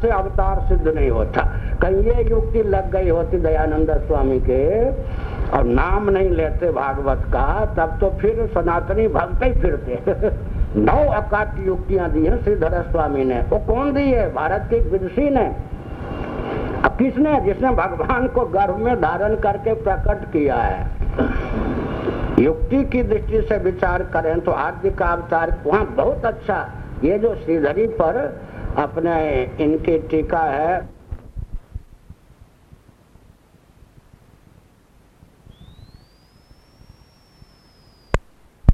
से अवतार सिद्ध नहीं होता। कहीं ये युक्ति लग गई होती दयानंद स्वामी के, और नाम नहीं लेते भागवत का, तब तो फिर सनातनी भक्त ही फिरते। नौ अकाट युक्तियाँ दी हैं श्रीधर स्वामी ने। वो कौन दी है? भारत की विदुषी ने। अब किसने? जिसने भगवान को गर्भ में धारण करके प्रकट किया है। युक्ति की दृष्टि से विचार करें तो आदि का अवतार, वहाँ बहुत अच्छा। ये जो श्रीधरी पर अपने इनकी टीका है।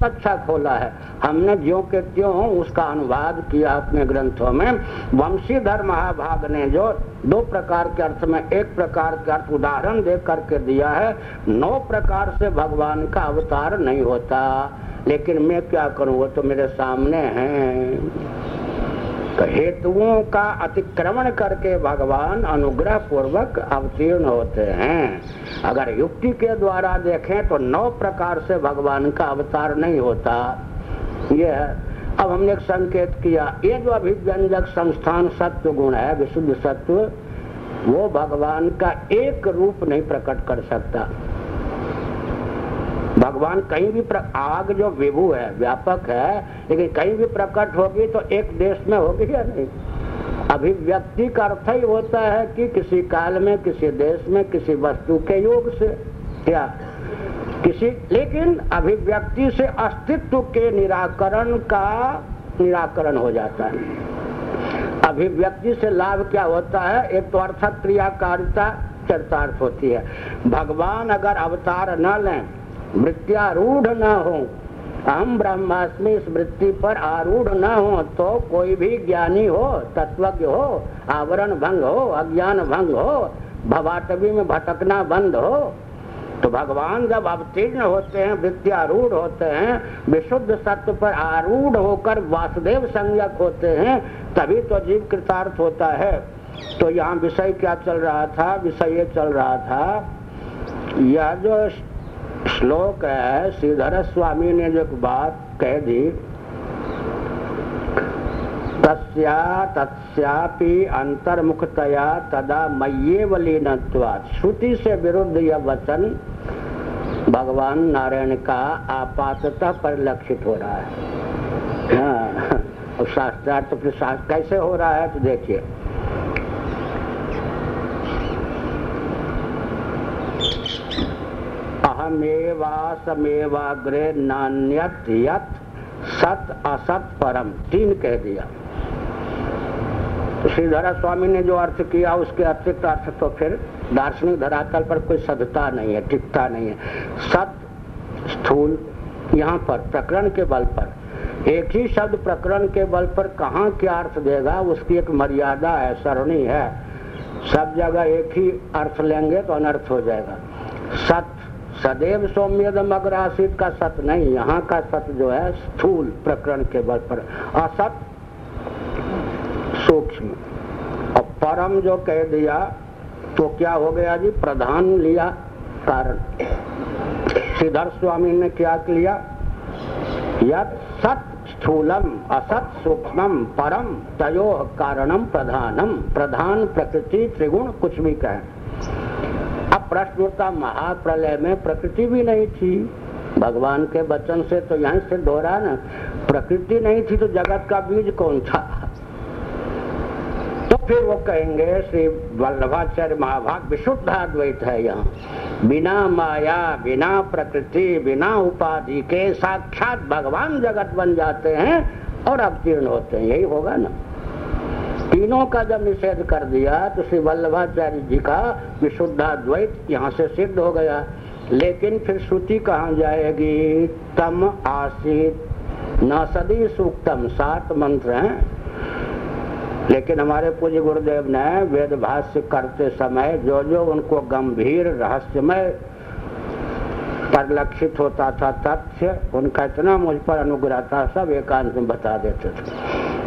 अच्छा खोला है। हमने जो के त्यों उसका अनुवाद किया अपने ग्रंथों में। वंशीधर महाभाग ने जो दो प्रकार के अर्थ में एक प्रकार के अर्थ उदाहरण दे करके दिया है, नौ प्रकार से भगवान का अवतार नहीं होता। लेकिन मैं क्या करूँ? वो तो मेरे सामने हैं। हेतुओं का अतिक्रमण करके भगवान अनुग्रह पूर्वक अवतीर्ण होते हैं। अगर युक्ति के द्वारा देखें तो नौ प्रकार से भगवान का अवतार नहीं होता। यह, अब हमने एक संकेत किया, ये जो अभिव्यंजक संस्थान सत्व गुण है, विशुद्ध सत्व, वो भगवान का एक रूप नहीं प्रकट कर सकता। भगवान कहीं भी आग जो विभु है, व्यापक है, लेकिन कहीं भी प्रकट होगी तो एक देश में होगी या नहीं? अभिव्यक्ति का अर्थ ही होता है कि किसी काल में, किसी देश में, किसी वस्तु के योग से क्या किसी लेकिन अभिव्यक्ति से अस्तित्व के निराकरण का निराकरण हो जाता है। अभिव्यक्ति से लाभ क्या होता है? एक तो अर्थक क्रियाकारिता चरितार्थ होती है। भगवान अगर अवतार न लें वृत्तियारूढ़ न हो। हम ब्रह्मास्मि वृत्ति पर आरूढ़ न हो तो कोई भी ज्ञानी हो, तत्वज्ञ हो, आवरण भंग हो, अज्ञान भंग हो, भवाटवी में भटकना बंद हो तो भगवान जब अवतीर्ण होते हैं वृत्तियारूढ़ होते हैं, विशुद्ध सत्य पर आरूढ़ होकर वासुदेव संज्ञक होते हैं, तभी तो जीव कृतार्थ होता है। तो यहाँ विषय क्या चल रहा था? विषय ये चल रहा था, यह जो श्लोक है श्रीधर स्वामी ने जो बात कह दी तस्या अंतर्मुखतया तदा मये वलीनत्वात् श्रुति से विरुद्ध यह वचन भगवान नारायण का आपातः परिलक्षित हो रहा है। हाँ, शास्त्रार्थ तो फिर कैसे हो रहा है तो देखिए। अहमेवासमेवाग्रे नान्यत यत सत असत परम। तीन कह दिया। तो श्रीधरा स्वामी ने जो अर्थ किया, उसके अतिरिक्त अर्थ तो फिर दार्शनिक धरातल पर कोई सदता नहीं है, टिकता नहीं है। सत स्थूल, यहाँ पर, प्रकरण के बल पर। एक ही शब्द प्रकरण के बल पर कहाँ क्या अर्थ देगा, उसकी एक मर्यादा है सरणी है। सब जगह एक ही अर्थ लेंगे तो अनर्थ हो जाएगा। सत सदैव सौम्यदम अग्रासित का सत नहीं, यहाँ का सत जो है, स्थूल प्रकरण के बल पर। असत सूक्ष्म। और परम जो कह दिया तो क्या हो गया जी? प्रधान लिया कारण। श्रीधर स्वामी ने क्या लिया यद सत स्थूलम, असत सूक्ष्म परम तयो कारणम प्रधानम। प्रधान प्रकृति, त्रिगुण कुछ भी कहें। अब प्रश्न उठता, महाप्रलय में प्रकृति भी नहीं थी। भगवान के वचन से तो यहीं से दोहरा ना, प्रकृति नहीं थी तो जगत का बीज कौन था? तो फिर वो कहेंगे, श्री वल्लभाचार्य महाभाग विशुद्ध अद्वैत है यहाँ। बिना माया, बिना प्रकृति, बिना उपाधि के साक्षात भगवान जगत बन जाते हैं और अवतीर्ण होते हैं, यही होगा ना। तीनों का जब निषेध कर दिया तो श्री वल्लभाचार्य जी का विशुद्धाद्वैत यहाँ से सिद्ध हो गया। लेकिन फिर श्रुति कहाँ जाएगी? तम आसित। न सदी सूक्तम, सात मंत्र हैं। लेकिन हमारे पूज्य गुरुदेव ने वेद भाष्य करते समय जो जो उनको गंभीर रहस्यमय परिलक्षित होता था तथ्य, उनका इतना मुझ पर अनुग्रह था, सब एकांत में बता देते थे।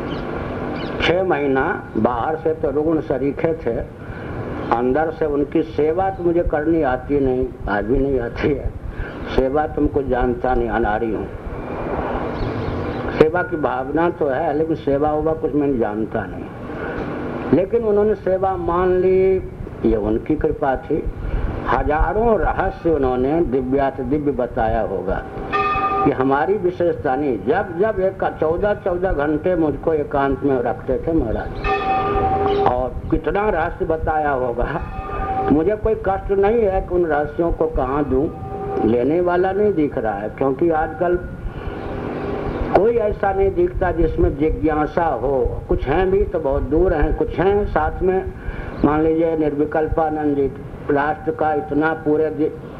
छह महीना बाहर से तो रुग्ण सरीखे थे, अंदर से उनकी सेवा तो मुझे करनी आती नहीं आज भी नहीं आती है। सेवा तुमको जानता नहीं, अनारी हूँ। सेवा की भावना तो है, लेकिन सेवा होगा कुछ मैं जानता नहीं। लेकिन उन्होंने सेवा मान ली, ये उनकी कृपा थी। हज़ारों रहस्य उन्होंने दिव्यात दिव्य बताया होगा। कि हमारी विशेषता नहीं। जब जब एक चौदह चौदह घंटे मुझको एकांत में रखते थे महाराज। और कितना रहस्य बताया होगा। मुझे कोई कष्ट नहीं है कि उन रहस्यों को कहाँ दूँ। लेने वाला नहीं दिख रहा है, क्योंकि आजकल कोई ऐसा नहीं दिखता जिसमें जिज्ञासा हो। कुछ हैं भी तो बहुत दूर हैं, कुछ हैं साथ में। मान लीजिए निर्विकल्पानंद जी राष्ट्र का इतना पूरे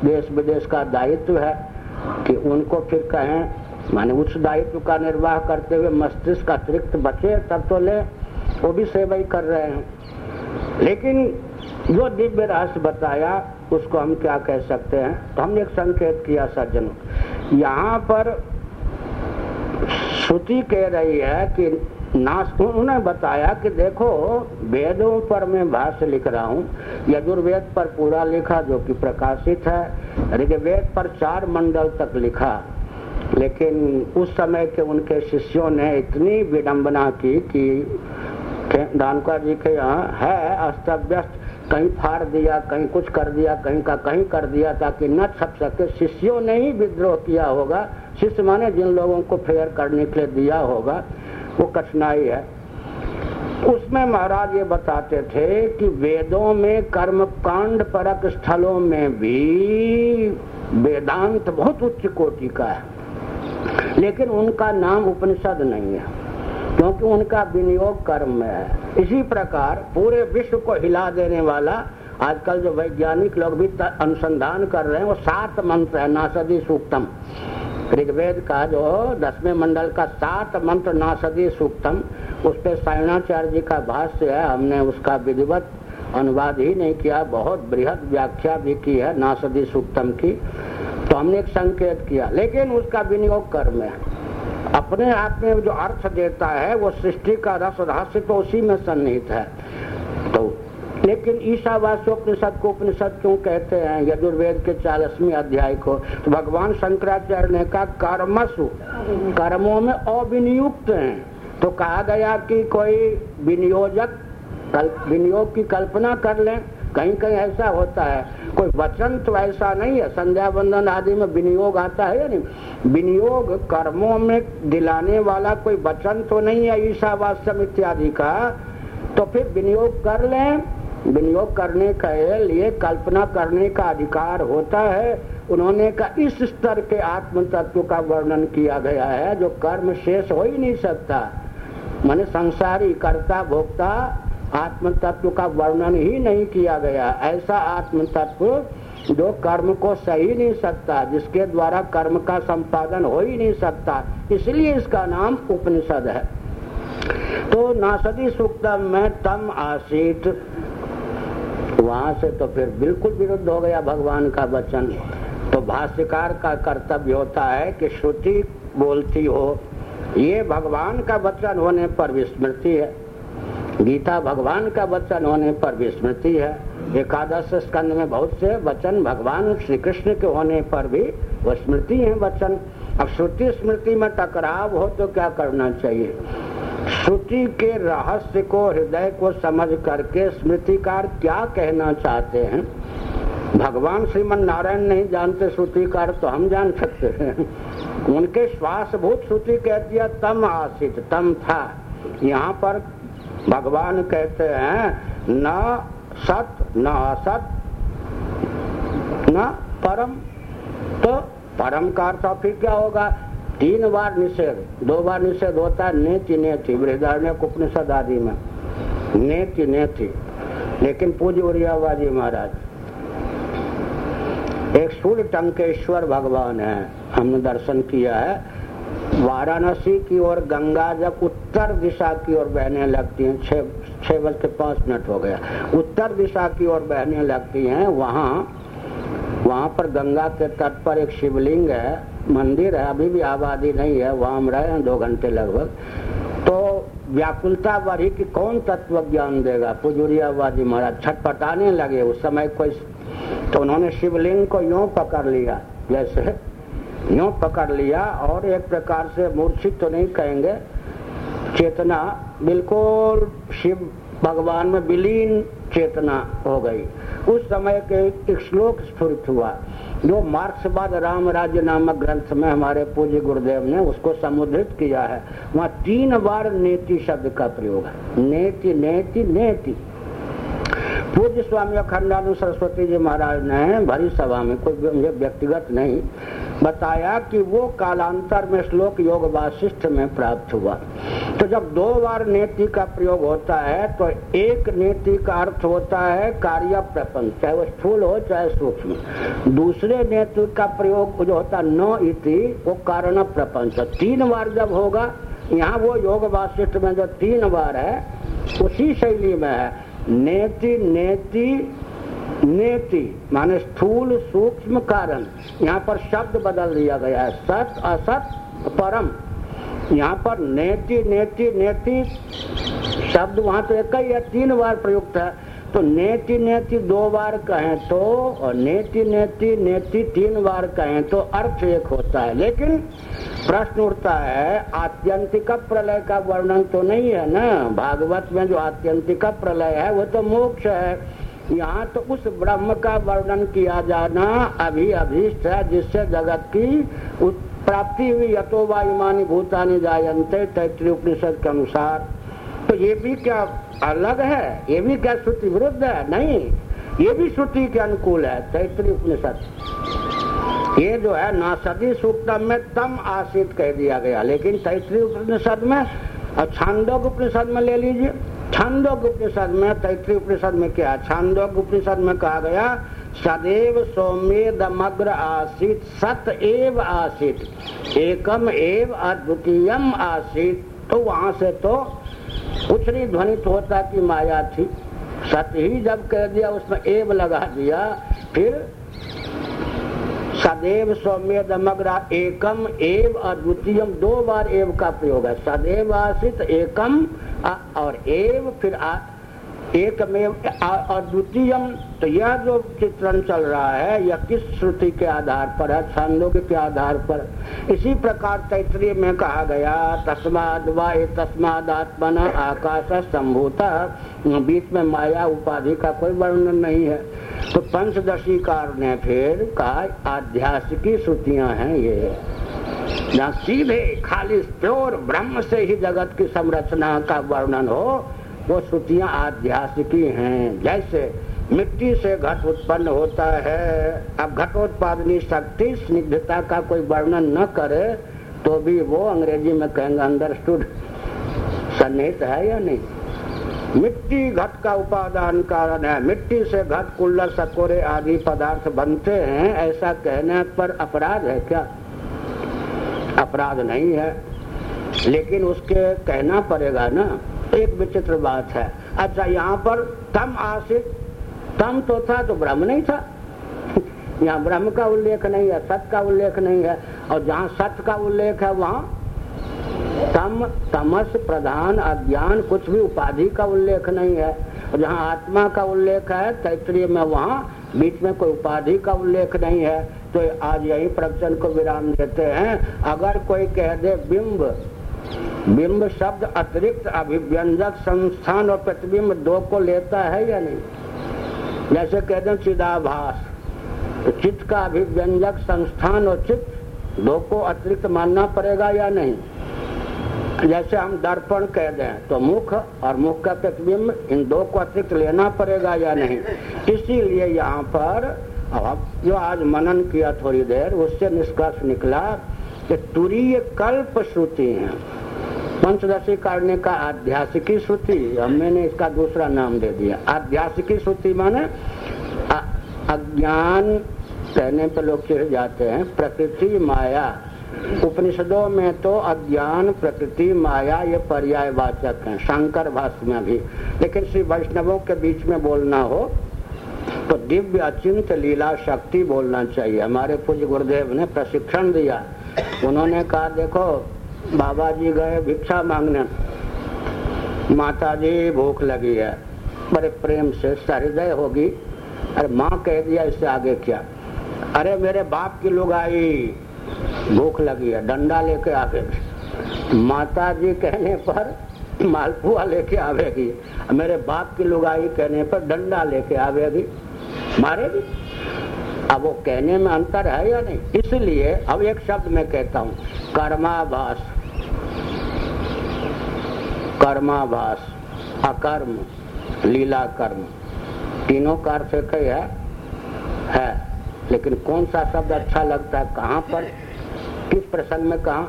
देश विदेश का दायित्व है। कि उनको फिर कहें, माने उस दायित्व का निर्वाह करते हुए मस्तिष्क अतिरिक्त बचे तब तो ले, वो भी सेवा कर रहे हैं। लेकिन जो दिव्य रहस्य बताया, उसको हम क्या कह सकते हैं? तो हमने एक संकेत किया, सज्जन। यहाँ पर श्रुति कह रही है कि उन्होंने बताया कि देखो, वेदों पर मैं भाष्य लिख रहा हूँ। यजुर्वेद पर पूरा लिखा जो कि प्रकाशित है। ऋग्वेद पर चार मंडल तक लिखा। लेकिन उस समय के उनके शिष्यों ने इतनी विडंबना की कि दानका जी के यहाँ है अस्त व्यस्त कहीं फाड़ दिया, कहीं कुछ कर दिया, कहीं का कहीं कर दिया ताकि न छप सके। शिष्यों ने ही विद्रोह किया होगा। शिष्य माने जिन लोगों को फेयर करने के लिए दिया होगा। वो कठिनाई है। उसमें महाराज ये बताते थे कि वेदों में कर्म कांड परक स्थलों में भी वेदांत बहुत उच्च कोटि का है। लेकिन उनका नाम उपनिषद नहीं है, क्योंकि उनका विनियोग कर्म में है। इसी प्रकार पूरे विश्व को हिला देने वाला आजकल जो वैज्ञानिक लोग भी अनुसंधान कर रहे हैं, वो सात मंत्र है, नासदी सूक्तम। ऋग्वेद का जो दसवें मंडल का सात मंत्र नासदी सूक्तम, उस पर सायणाचार्य जी का भाष्य है, हमने उसका विधिवत अनुवाद ही नहीं किया, बहुत बृहद व्याख्या भी की है नासदी सूक्तम की तो हमने एक संकेत किया। लेकिन उसका विनियोग कर में अपने आप में जो अर्थ देता है, वो सृष्टि का रस रहस्य तो उसी में सन्निहित है। तो लेकिन ईशावास्योपनिषद को उपनिषद क्यों कहते हैं? यजुर्वेद के चालीसवीं अध्याय को। तो भगवान शंकराचार्य ने कहा, कर्मसु, कर्मों में अविनियुक्त हैं। तो कहा गया कि कोई विनियोजक विनियोग की कल्पना कर लें। कहीं कहीं ऐसा होता है। कोई वचन तो ऐसा नहीं है। संध्या बंधन आदि में विनियोग आता है या नहीं? विनियोग कर्मों में दिलाने वाला कोई वचन तो नहीं है ईशावास्यम इत्यादि का। तो फिर विनियोग कर लें। विनियोग करने के लिए कल्पना करने का अधिकार होता है। उन्होंने का इस स्तर के आत्म तत्व का वर्णन किया गया है, जो कर्म शेष हो ही नहीं सकता। मैंने संसारी कर्ता, भोक्ता आत्म तत्व का वर्णन ही नहीं किया गया। ऐसा आत्म तत्व जो कर्म को सही नहीं सकता, जिसके द्वारा कर्म का संपादन हो ही नहीं सकता, इसलिए इसका नाम उपनिषद है। तो नासदी सूक्तम में तम आशीत वहाँ से तो फिर बिल्कुल विरुद्ध हो गया भगवान का वचन। तो भाष्यकार का कर्तव्य होता है कि श्रुति बोलती हो। ये भगवान का वचन होने पर विस्मृति है। गीता भगवान का वचन होने पर विस्मृति है। एकादश स्कंद में बहुत से वचन भगवान श्री कृष्ण के होने पर भी वो स्मृति है वचन। अब श्रुति स्मृति में टकराव हो तो क्या करना चाहिए? श्रुति के रहस्य को, हृदय को समझ करके स्मृतिकार क्या कहना चाहते हैं? भगवान श्रीमन नारायण नहीं जानते श्रुतिकार तो हम जान सकते हैं। उनके श्वास भूत श्रुति कहती है तम आसित, तम था। यहाँ पर भगवान कहते हैं, न सत, न असत, न परम। तो परम का अर्थ फिर क्या होगा? तीन बार निषेध, दो बार निषेध होता है, नेति नेति, बृहदारण्य उपनिषद आदि में। नेति नेति, लेकिन पूज्य उरियाबाजी महाराज, एक सूर्य टंकेश्वर भगवान है, हमने दर्शन किया है। वाराणसी की ओर, गंगा जब उत्तर दिशा की ओर बहने लगती हैं, छह छह बज के पाँच मिनट हो गया। उत्तर दिशा की ओर बहने लगती हैं, वहाँ वहाँ पर गंगा के तट पर एक शिवलिंग है, मंदिर है, अभी भी आबादी नहीं है, वहाँ हम रहे हैं दो घंटे लगभग। तो व्याकुलता बढ़ी कि कौन तत्व ज्ञान देगा? पुजुरियाबाजी महाराज छटपटाने लगे उस समय कोई तो उन्होंने शिवलिंग को यूँ पकड़ लिया, जैसे यूँ पकड़ लिया और एक प्रकार से मूर्छित तो नहीं कहेंगे, चेतना बिल्कुल शिव भगवान में विलीन चेतना हो गई। उस समय के एक श्लोक स्फुरित हुआ। जो मार्क्सवाद राम राज्य नामक ग्रंथ में हमारे पूज्य गुरुदेव ने उसको समुद्रित किया है, वहाँ तीन बार नेति शब्द का प्रयोग है। नेति नेति नेति। पूज्य स्वामी अखंडानंद सरस्वती जी महाराज ने भरी सभा में कोई व्यक्तिगत नहीं बताया कि वो कालांतर में श्लोक योग वाशिष्ठ में प्राप्त हुआ। तो जब दो बार नेति का प्रयोग होता है तो एक नेति का अर्थ होता है कार्य प्रपंच, चाहे वो स्थूल हो, चाहे सूक्ष्म। दूसरे नेति का प्रयोग जो होता है न इति, वो कारण प्रपंच। तीन बार जब होगा, यहाँ वो योग वाशिष्ठ में जो तीन बार है, उसी शैली में है। नेति नेति नेति, माने स्थूल सूक्ष्म कारण। यहाँ पर शब्द बदल दिया गया है। सत, असत, परम। यहाँ पर नेति नेति नेति। शब्द वहाँ तो एक ही है, तीन बार प्रयुक्त है। तो नेति नेति दो बार कहें तो और नेति नेति नेति तीन बार कहें तो अर्थ एक होता है। लेकिन प्रश्न उठता है, आत्यंतिक प्रलय का वर्णन तो नहीं है ना? भागवत में जो आत्यंतिक प्रलय है, वो तो मोक्ष है। यहाँ तो उस ब्रह्म का वर्णन किया जाना अभी अभीष्ट है, जिससे जगत की प्राप्ति हुई यथो वायुमानी भूतानी जायंते तैतृ उपनिषद के अनुसार। तो ये भी क्या अलग है? ये भी क्या श्रुति विरुद्ध है? नहीं, ये भी श्रुति के अनुकूल है, तैतृ उपनिषद। ये जो है नासदी सूक्तम में तम आशित कह दिया गया, लेकिन तैतृ उपनिषद में छांदोग उपनिषद में ले लीजिए। छांदोग उपनिषद में, तैतृ उपनिषद में क्या? छांदोग उपनिषद में कहा गया, सदैव सौम्य मग्र आसित, सत एव आसित। एकम एव अद्वितीयम आसित। तो वहाँ से तो कुछ नहीं ध्वनित होता कि माया थी। सत्य ही जब कह दिया उसमें एव लगा दिया, फिर सदैव सौम्य दमग्रा एकम एव अद्वितीयम दो बार एव का प्रयोग है। सदैव आश्रित एकम और एव, फिर एक में अद्वितीयम तो यह जो चित्रण चल रहा है, यह किस श्रुति के आधार पर है, छांदोग्य के आधार पर? इसी प्रकार तैतरीय में कहा गया, तस्माद वाय, तस्माद आत्मन, आकाश संभूत, बीच में माया उपाधि का कोई वर्णन नहीं है। तो पंचदशी कार ने फिर कहा, आध्यात्मिकी श्रुतियाँ हैं ये। सीधे, खाली प्योर ब्रह्म से ही जगत की संरचना का वर्णन हो वो श्रुतियाँ आध्यात्मिकी हैं। जैसे मिट्टी से घट उत्पन्न होता है, अब घटोत्पादनी शक्ति स्निग्धता का कोई वर्णन न करे तो भी वो अंग्रेज़ी में कहेंगे अंडरस्टूड सन्निहित है या नहीं? मिट्टी घट का उपादान कारण है। मिट्टी से घट कुल्लर सकोरे आदि पदार्थ बनते हैं, ऐसा कहने पर अपराध है क्या? अपराध नहीं है। लेकिन उसके कहना पड़ेगा ना। एक विचित्र बात है। अच्छा यहाँ पर तम आशित, तम तो था तो ब्रह्म नहीं था। यहाँ ब्रह्म का उल्लेख नहीं है सत का उल्लेख नहीं है, और जहाँ सत्य का उल्लेख है, वहाँ तम, तमस प्रधान अज्ञान, कुछ भी उपाधि का उल्लेख नहीं है। जहाँ आत्मा का उल्लेख है, तैतरीय में, वहाँ बीच में कोई उपाधि का उल्लेख नहीं है। तो आज यही प्रवचन को विराम देते हैं। अगर कोई कह दे बिंब बिंब शब्द अतिरिक्त अभिव्यंजक संस्थान और प्रतिबिंब दो को लेता है या नहीं? जैसे कहते हैं चिदाभास तो चित्त का अभिव्यंजक संस्थान और चित्त दो को अतिरिक्त मानना पड़ेगा या नहीं? जैसे हम दर्पण कह दें तो मुख और मुख का प्रतिबिंब इन दो को अतिरिक्त लेना पड़ेगा या नहीं? इसीलिए यहाँ पर अब जो आज मनन किया थोड़ी देर, उससे निष्कर्ष निकला कि तुरीय कल्प श्रुति है। पंचदशी काटने का आध्यासिकी श्रुति मैंने इसका दूसरा नाम दे दिया। आध्यासिकी श्रुति माने अज्ञान, कहने पर लोग चिढ़ जाते हैं, प्रकृति माया। उपनिषदों में तो अज्ञान, प्रकृति माया, ये पर्याय वाचक है, शंकर भाष्य में भी। लेकिन श्री वैष्णवों के बीच में बोलना हो तो दिव्य अचिंत लीला शक्ति बोलना चाहिए। हमारे पूज्य गुरुदेव ने प्रशिक्षण दिया। उन्होंने कहा, देखो बाबा जी गए, भिक्षा मांगने। माता जी भूख लगी है। बड़े प्रेम से सहृदय होगी। अरे माँ कह दिया, इससे आगे क्या? अरे मेरे बाप की लोग आई। भूख लगी है, डंडा लेके आगे। माता जी कहने पर मालपुआ लेके आवेगी। मेरे बाप की लुगाई कहने पर डंडा लेके आवेगी। मारेगी? अब वो कहने में अंतर है या नहीं? इसलिए अब एक शब्द मैं कहता हूँ, कर्माभास। कर्माभास, अकर्म लीला कर्म तीनों का अर्थ एक ही? है। लेकिन कौन सा शब्द अच्छा लगता है? कहाँ पर? किस प्रसंग में कहा?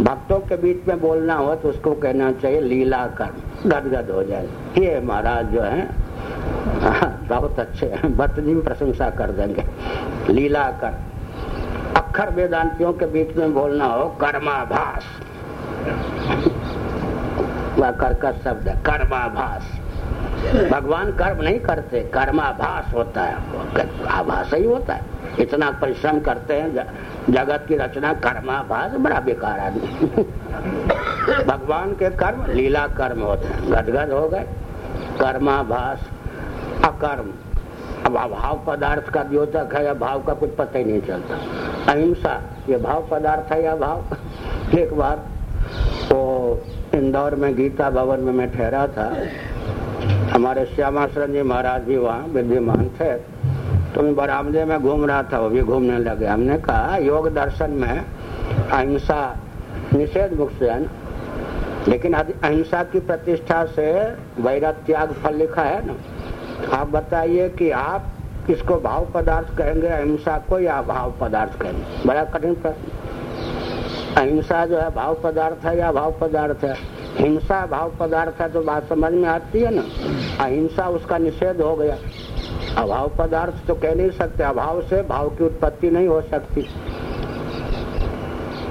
भक्तों के बीच में बोलना हो तो उसको कहना चाहिए लीला कर्म गदगद हो जाए। ये महाराज जो है, बहुत अच्छे हैं। भक्त जी प्रशंसा कर देंगे। लीला कर अक्षर वेदांतियों के बीच में बोलना हो, कर्माभास। वह कर्कश शब्द है, कर्माभास। भगवान कर्म नहीं करते, कर्माभास होता है आभास ही होता है। इतना परिश्रम करते हैं जगत की रचना, कर्माभास, बड़ा बेकार आदमी। भगवान के कर्म, लीला कर्म होते हैं। गदगद हो गए। कर्माभास, अकर्म। अब अभाव पदार्थ का द्योतक है, या भाव का कुछ पता ही नहीं चलता। अहिंसा, ये भाव पदार्थ है या भाव? एक बार तो इंदौर में गीता भवन में मैं ठहरा था। हमारे श्यामाश्रम जी महाराज भी वहाँ विद्यमान थे। तो मैं बरामदे में घूम रहा था, वो भी घूमने लगे। हमने कहा, योग दर्शन में अहिंसा निषेध मुक्त से है लेकिन अहिंसा की प्रतिष्ठा से वैरत त्याग फल लिखा है ना। आप बताइए कि आप किसको भाव पदार्थ कहेंगे? अहिंसा को या भाव पदार्थ कहेंगे? बड़ा कठिन प्रश्न। अहिंसा जो है भाव पदार्थ है या भाव पदार्थ है? हिंसा भाव पदार्थ है तो बात समझ में आती है ना? अहिंसा उसका निषेध हो गया। अभाव पदार्थ तो कह नहीं सकते। अभाव से भाव की उत्पत्ति नहीं हो सकती।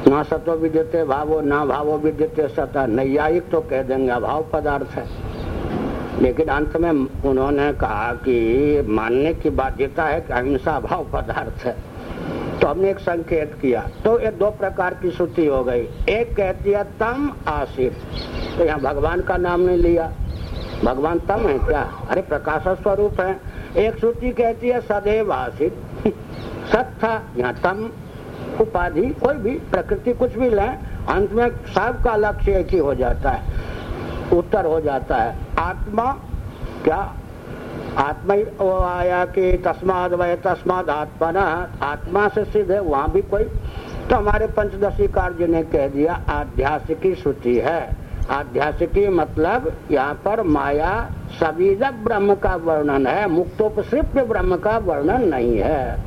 ना सतो विद्यते भावो, ना भावो विद्यते सता नैयायिक तो कह देंगे। अभाव पदार्थ है। लेकिन अंत में उन्होंने कहा कि मानने की बाध्यता है कि अहिंसा भाव पदार्थ है। तो हमने एक संकेत किया। तो ये दो प्रकार की श्रुति हो गई। एक कहती है, तम आसित तो यहाँ भगवान का नाम नहीं लिया। भगवान तम है क्या? अरे प्रकाश स्वरूप है। एक श्रुति कहती है, सदैव आसित सत था। यहाँ तम उपाधि, कोई भी प्रकृति कुछ भी लें, अंत में सब का लक्ष्य एक ही हो जाता है। उत्तर हो जाता है, आत्मा क्या? आत्मा ही आया कि तस्माद वह तस्माद आत्मा न आत्मा से सिद्ध है, वहाँ भी कोई। तो हमारे पंचदशी कार्य ने कह दिया, आध्यासिकी श्रुति है। आध्यासिकी मतलब यहाँ पर माया सबीज ब्रह्म का वर्णन है। मुक्तोपसृप्य ब्रह्म का वर्णन नहीं है।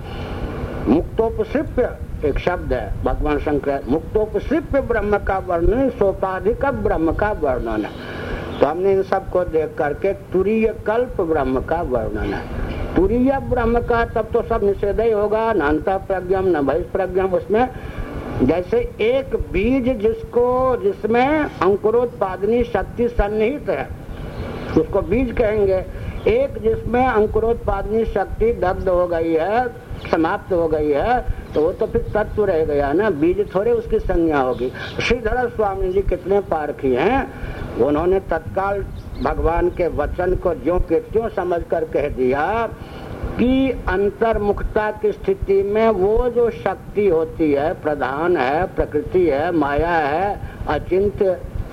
मुक्तोपसृप्य एक शब्द है, भगवान शंकर मुक्तोपसृप्य ब्रह्म का वर्णन, सोपाधिक ब्रह्म का वर्णन है। तो हमने इन सबको देख करके तुरीय कल्प ब्रह्म का वर्णन है। तुरीय ब्रह्म का तब तो सब निषेध ही होगा, न अंत प्रज्ञम, न बहिष्प्रज्ञम उसमें। जैसे एक बीज जिसको, जिसमें अंकुरोत्पादनी शक्ति सन्निहित है, उसको बीज कहेंगे। एक जिसमें अंकुरोत्पादनी शक्ति दग्ध हो गई है समाप्त हो गई है तो वो तो फिर तत्व रह गया ना, बीज थोड़े उसकी संज्ञा होगी। श्रीधर स्वामी जी कितने पारखी हैं, उन्होंने तत्काल भगवान के वचन को ज्यो के त्यों समझ कर कह दिया कि अंतर्मुखता की स्थिति में वो जो शक्ति होती है, प्रधान है, प्रकृति है, माया है अचिंत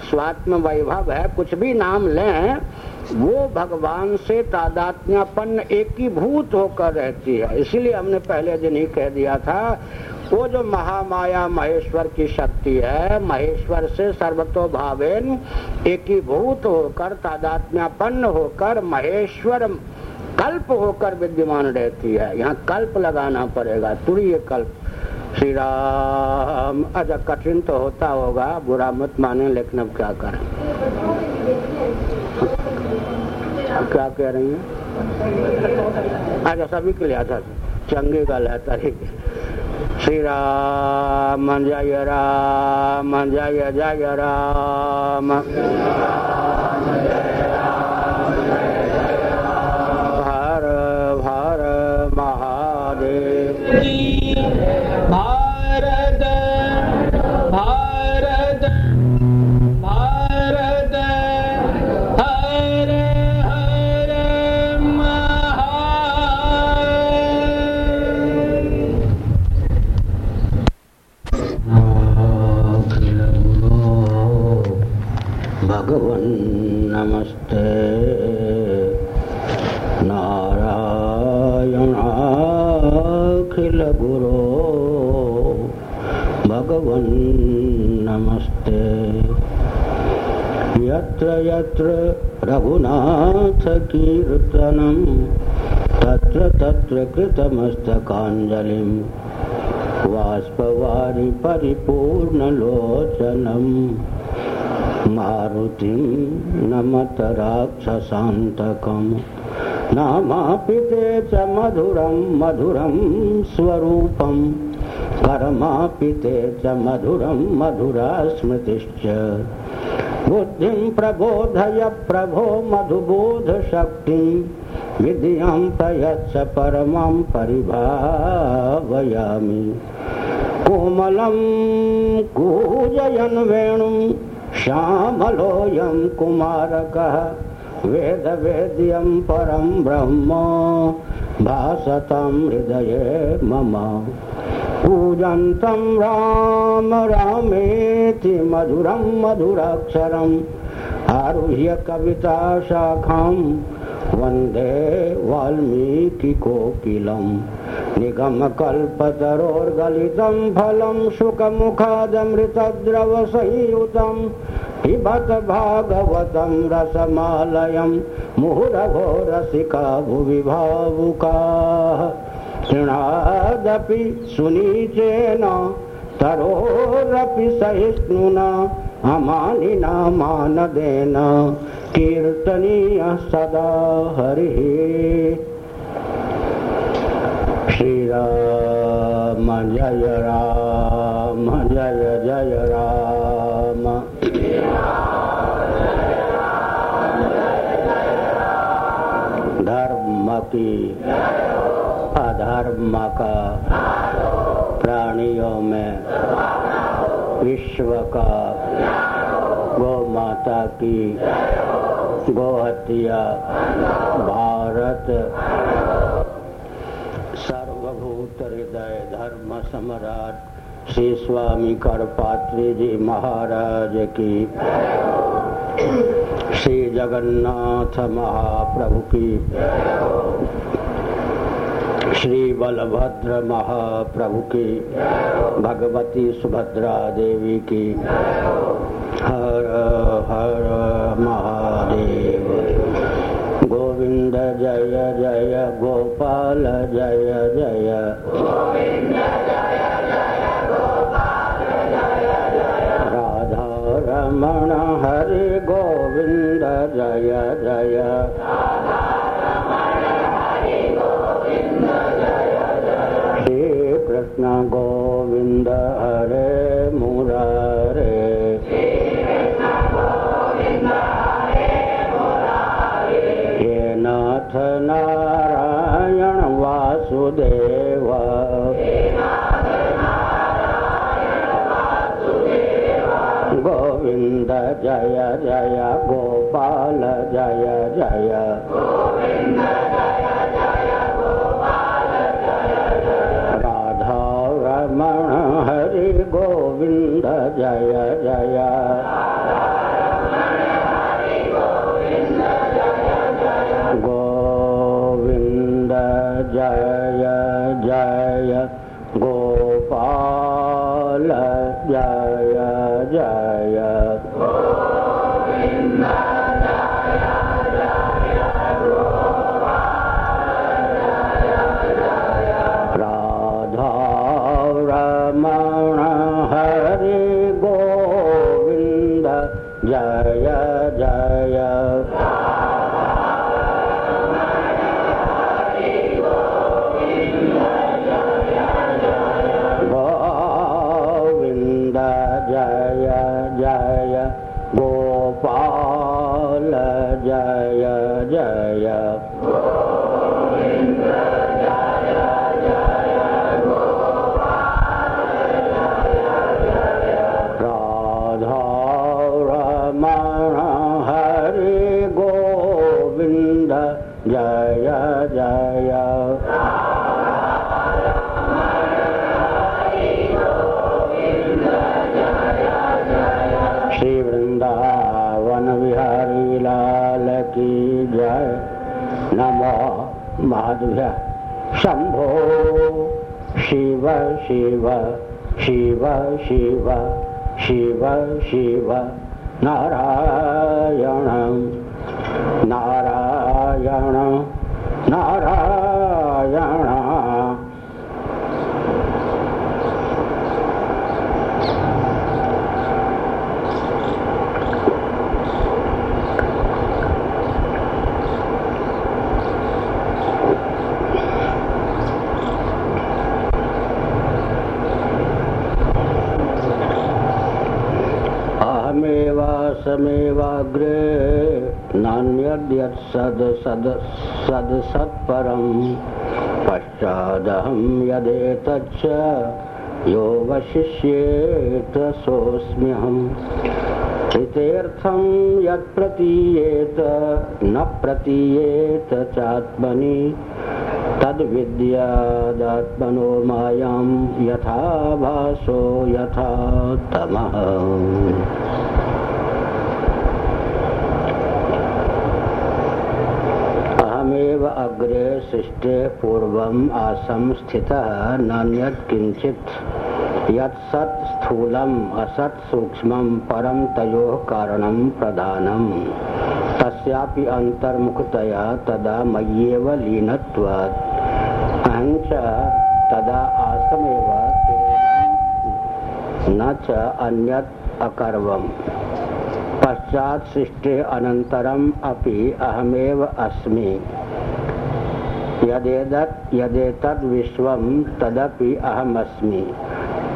स्वात्म वैभव है, कुछ भी नाम लें वो भगवान से तादात्म्यपन्न एकीभूत होकर रहती है। इसीलिए हमने पहले दिन ही कह दिया था, वो जो महामाया महेश्वर की शक्ति है, महेश्वर से सर्वतो भावेन एकीभूत होकर, तादात्म्यपन्न होकर, महेश्वर कल्प होकर विद्यमान रहती है। यहाँ कल्प लगाना पड़ेगा तुरीय कल्प। श्री राम अच्छा कठिन तो होता होगा, बुरा मत माने, लेकिन अब क्या करें? क्या कह रही हैं? अच्छा सभी के लिए अच्छा चंगी गल है। तरीके श्री राम, जय राम, जय जय राम। हर हर महादेव। महादेव भगवन् नमस्ते। नारायणाखिलगुरो भगवन् नमस्ते। यत्र यत्र रघुनाथकीर्तनं तत्र तत्र कृतमस्तकाञ्जलिम् वाष्पवारि परिपूर्णलोचनम् मारुतिं नमत राक्षसान्तकम्। नामापिते च मधुरं मधुरं स्वरूपं कर्मापिते च मधुरं, मधुरा स्मृतिश्च। बुद्धिं प्रबोधय प्रभो मधुबोधशक्तिं। विद्यां प्रयच्छ परमं परिभावयामि। कोमलं कूजयन् वेणुं श्यामलोऽयं कुमारकः वेदवेद्यं परं ब्रह्म, भासतं हृदये मम। पूजन्तं राम रामेति मधुरं मधुराक्षरम्, आरुह्य कविताशाखां वंदे वाल्मीकिकोकिलम् निगमकल्पतरोर्गलितं फलं शुकमुखादमृतद्रवसंयुतं पिबत भागवतं रसमालयं मुहुरभो रसिका भुवि भावुकाः तृणादपि सुनीचेन, तरोरपि सहिष्णुना, अमानिना मानदेन। कीर्तनीयः सदा हरिः। श्रीराम जय राम, जय जय राम। धर्म की अधर्म का प्राणियों में विश्व का गौ माता की। गौ हत्या भारत। सर्वभूत हृदय धर्म सम्राट श्री स्वामी करपात्री जी महाराज की। श्री जगन्नाथ महाप्रभु की। श्री बलभद्र महाप्रभु की। भगवती सुभद्रा देवी की। हर जय गोपाल जय जय राधा रमण हरि गोविंद जय जय श्री वासुदेव गोविंद जय जय गोपाल जय जय। राधा रमण हरि गोविंद जय जय शिव शिव नारायण नारायण नारायण अहमेवासमेवाग्रे नान्यद्यत् सद् सद् सद् सत्परं पश्चादहं यदेतच्च यो वशिष्येत सोऽस्म्यहम् हितेऽर्थं यत् प्रतीयेत, न प्रतीयेत चात्मनि। तद्विद्यादात्मनो मायां यथा भासो यथा तमः अहमेव अग्रे सृष्टे पूर्वम् आसं स्थितः नान्यत् किञ्चित्। यत् सत् स्थूलम्, असत् सूक्ष्मं परं तयोः कारणं प्रधानम्। तस्यापि अन्तर्मुखतया तदा मय्येव लीनत्वात्। अहं च तदा आसमेव न च अन्यत् अकर्वम्। पश्चात सृष्टि अनंतरम अपि अहमेव अस्मि। यदेतद् विश्वं तदपि अहमस्मि।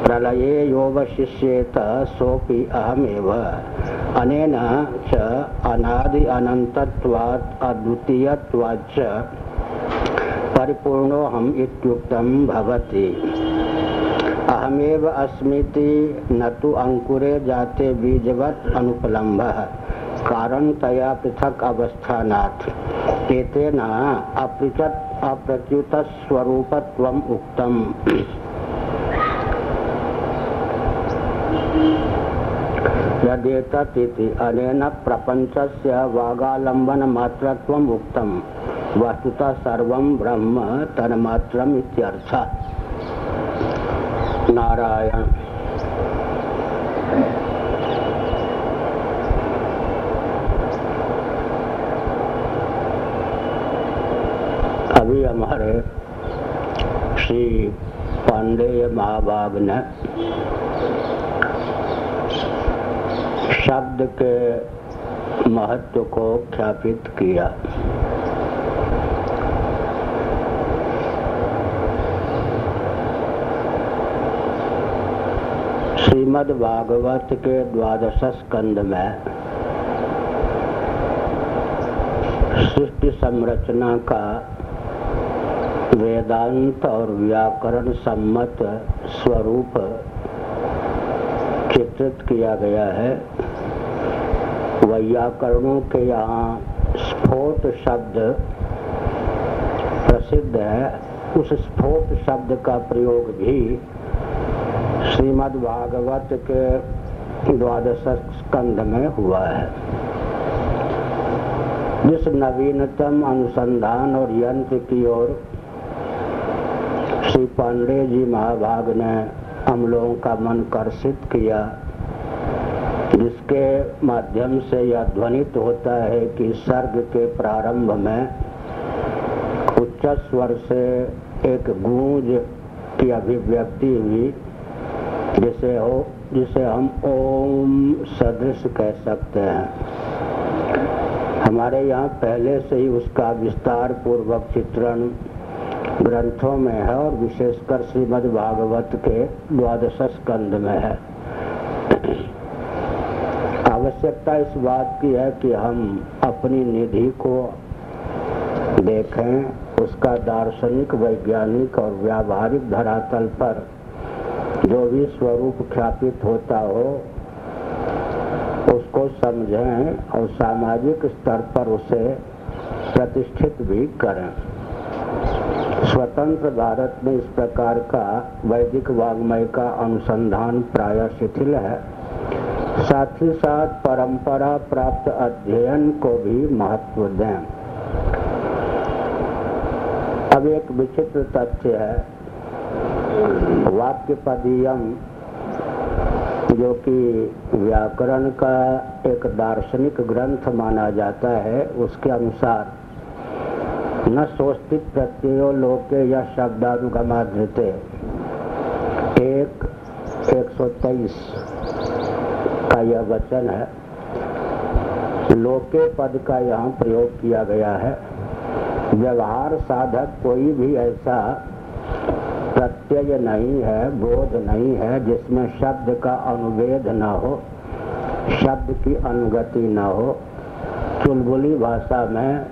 प्रलये योऽवशिष्येत सोऽपि अहमेव। अनेन च अनादि अनन्तत्वात् अद्वितीयत्वाच्च परिपूर्णोऽहम् इत्युक्तं भवति। अहमेव अस्मिति न तो अंकुरे जाते बीजवत अनुपलम्ब। कारण तया पृथक अवस्थानात् तेन अपृचत अप्रच्युत स्वरूपत्व उक्तम। यदेतति अनेन प्रपंचस्य वागालंबन मात्रत्वम उक्तम। वस्तुतः सर्वं ब्रह्म तन्मात्रम इत्यर्थः। नारायण। अभी हमारे श्री पांडेय महाभाग ने शब्द के महत्व को ख्यापित किया। श्रीमद् भागवत के द्वादश स्कंद में सृष्टि संरचना का वेदांत और व्याकरण सम्मत स्वरूप चित्रित किया गया है। व्याकरणों के यहाँ स्फोट शब्द प्रसिद्ध है। उस स्फोट शब्द का प्रयोग भी श्रीमद् भागवत के द्वादश स्कंध में हुआ है। जिस नवीनतम अनुसंधान और यंत्र की ओर श्री पांडे जी महाभाग ने हम लोगों का मन कर्षित किया, जिसके माध्यम से यह ध्वनित होता है कि सर्ग के प्रारंभ में उच्च स्वर से एक गूंज की अभिव्यक्ति हुई, जिसे हो, जिसे हम ओम सदृश कह सकते हैं। हमारे यहाँ पहले से ही उसका विस्तार पूर्वक चित्रण ग्रंथों में है और विशेषकर श्रीमद् भागवत के द्वादश स्कंद में है। आवश्यकता इस बात की है कि हम अपनी निधि को देखें, उसका दार्शनिक, वैज्ञानिक और व्यावहारिक धरातल पर जो भी स्वरूप ख्यापित होता हो, उसको समझें और सामाजिक स्तर पर उसे प्रतिष्ठित भी करें। स्वतंत्र भारत में इस प्रकार का वैदिक वाग्मय का अनुसंधान प्राय शिथिल है। साथ ही साथ परंपरा प्राप्त अध्ययन को भी महत्व दें। अब एक विचित्र तथ्य है। वाक्य पदीयम, जो कि व्याकरण का एक दार्शनिक ग्रंथ माना जाता है, उसके अनुसार न सोस्ति प्रत्ययो लोके या शब्दानुगमाधृते एक एक सौ तेईस का यह वचन है। लोके पद का यहाँ प्रयोग किया गया है। व्यवहार साधक कोई भी ऐसा प्रत्यय नहीं है, बोध नहीं है, जिसमें शब्द का अनुवेद न हो, शब्द की अनुगति न हो। चुलबुली भाषा में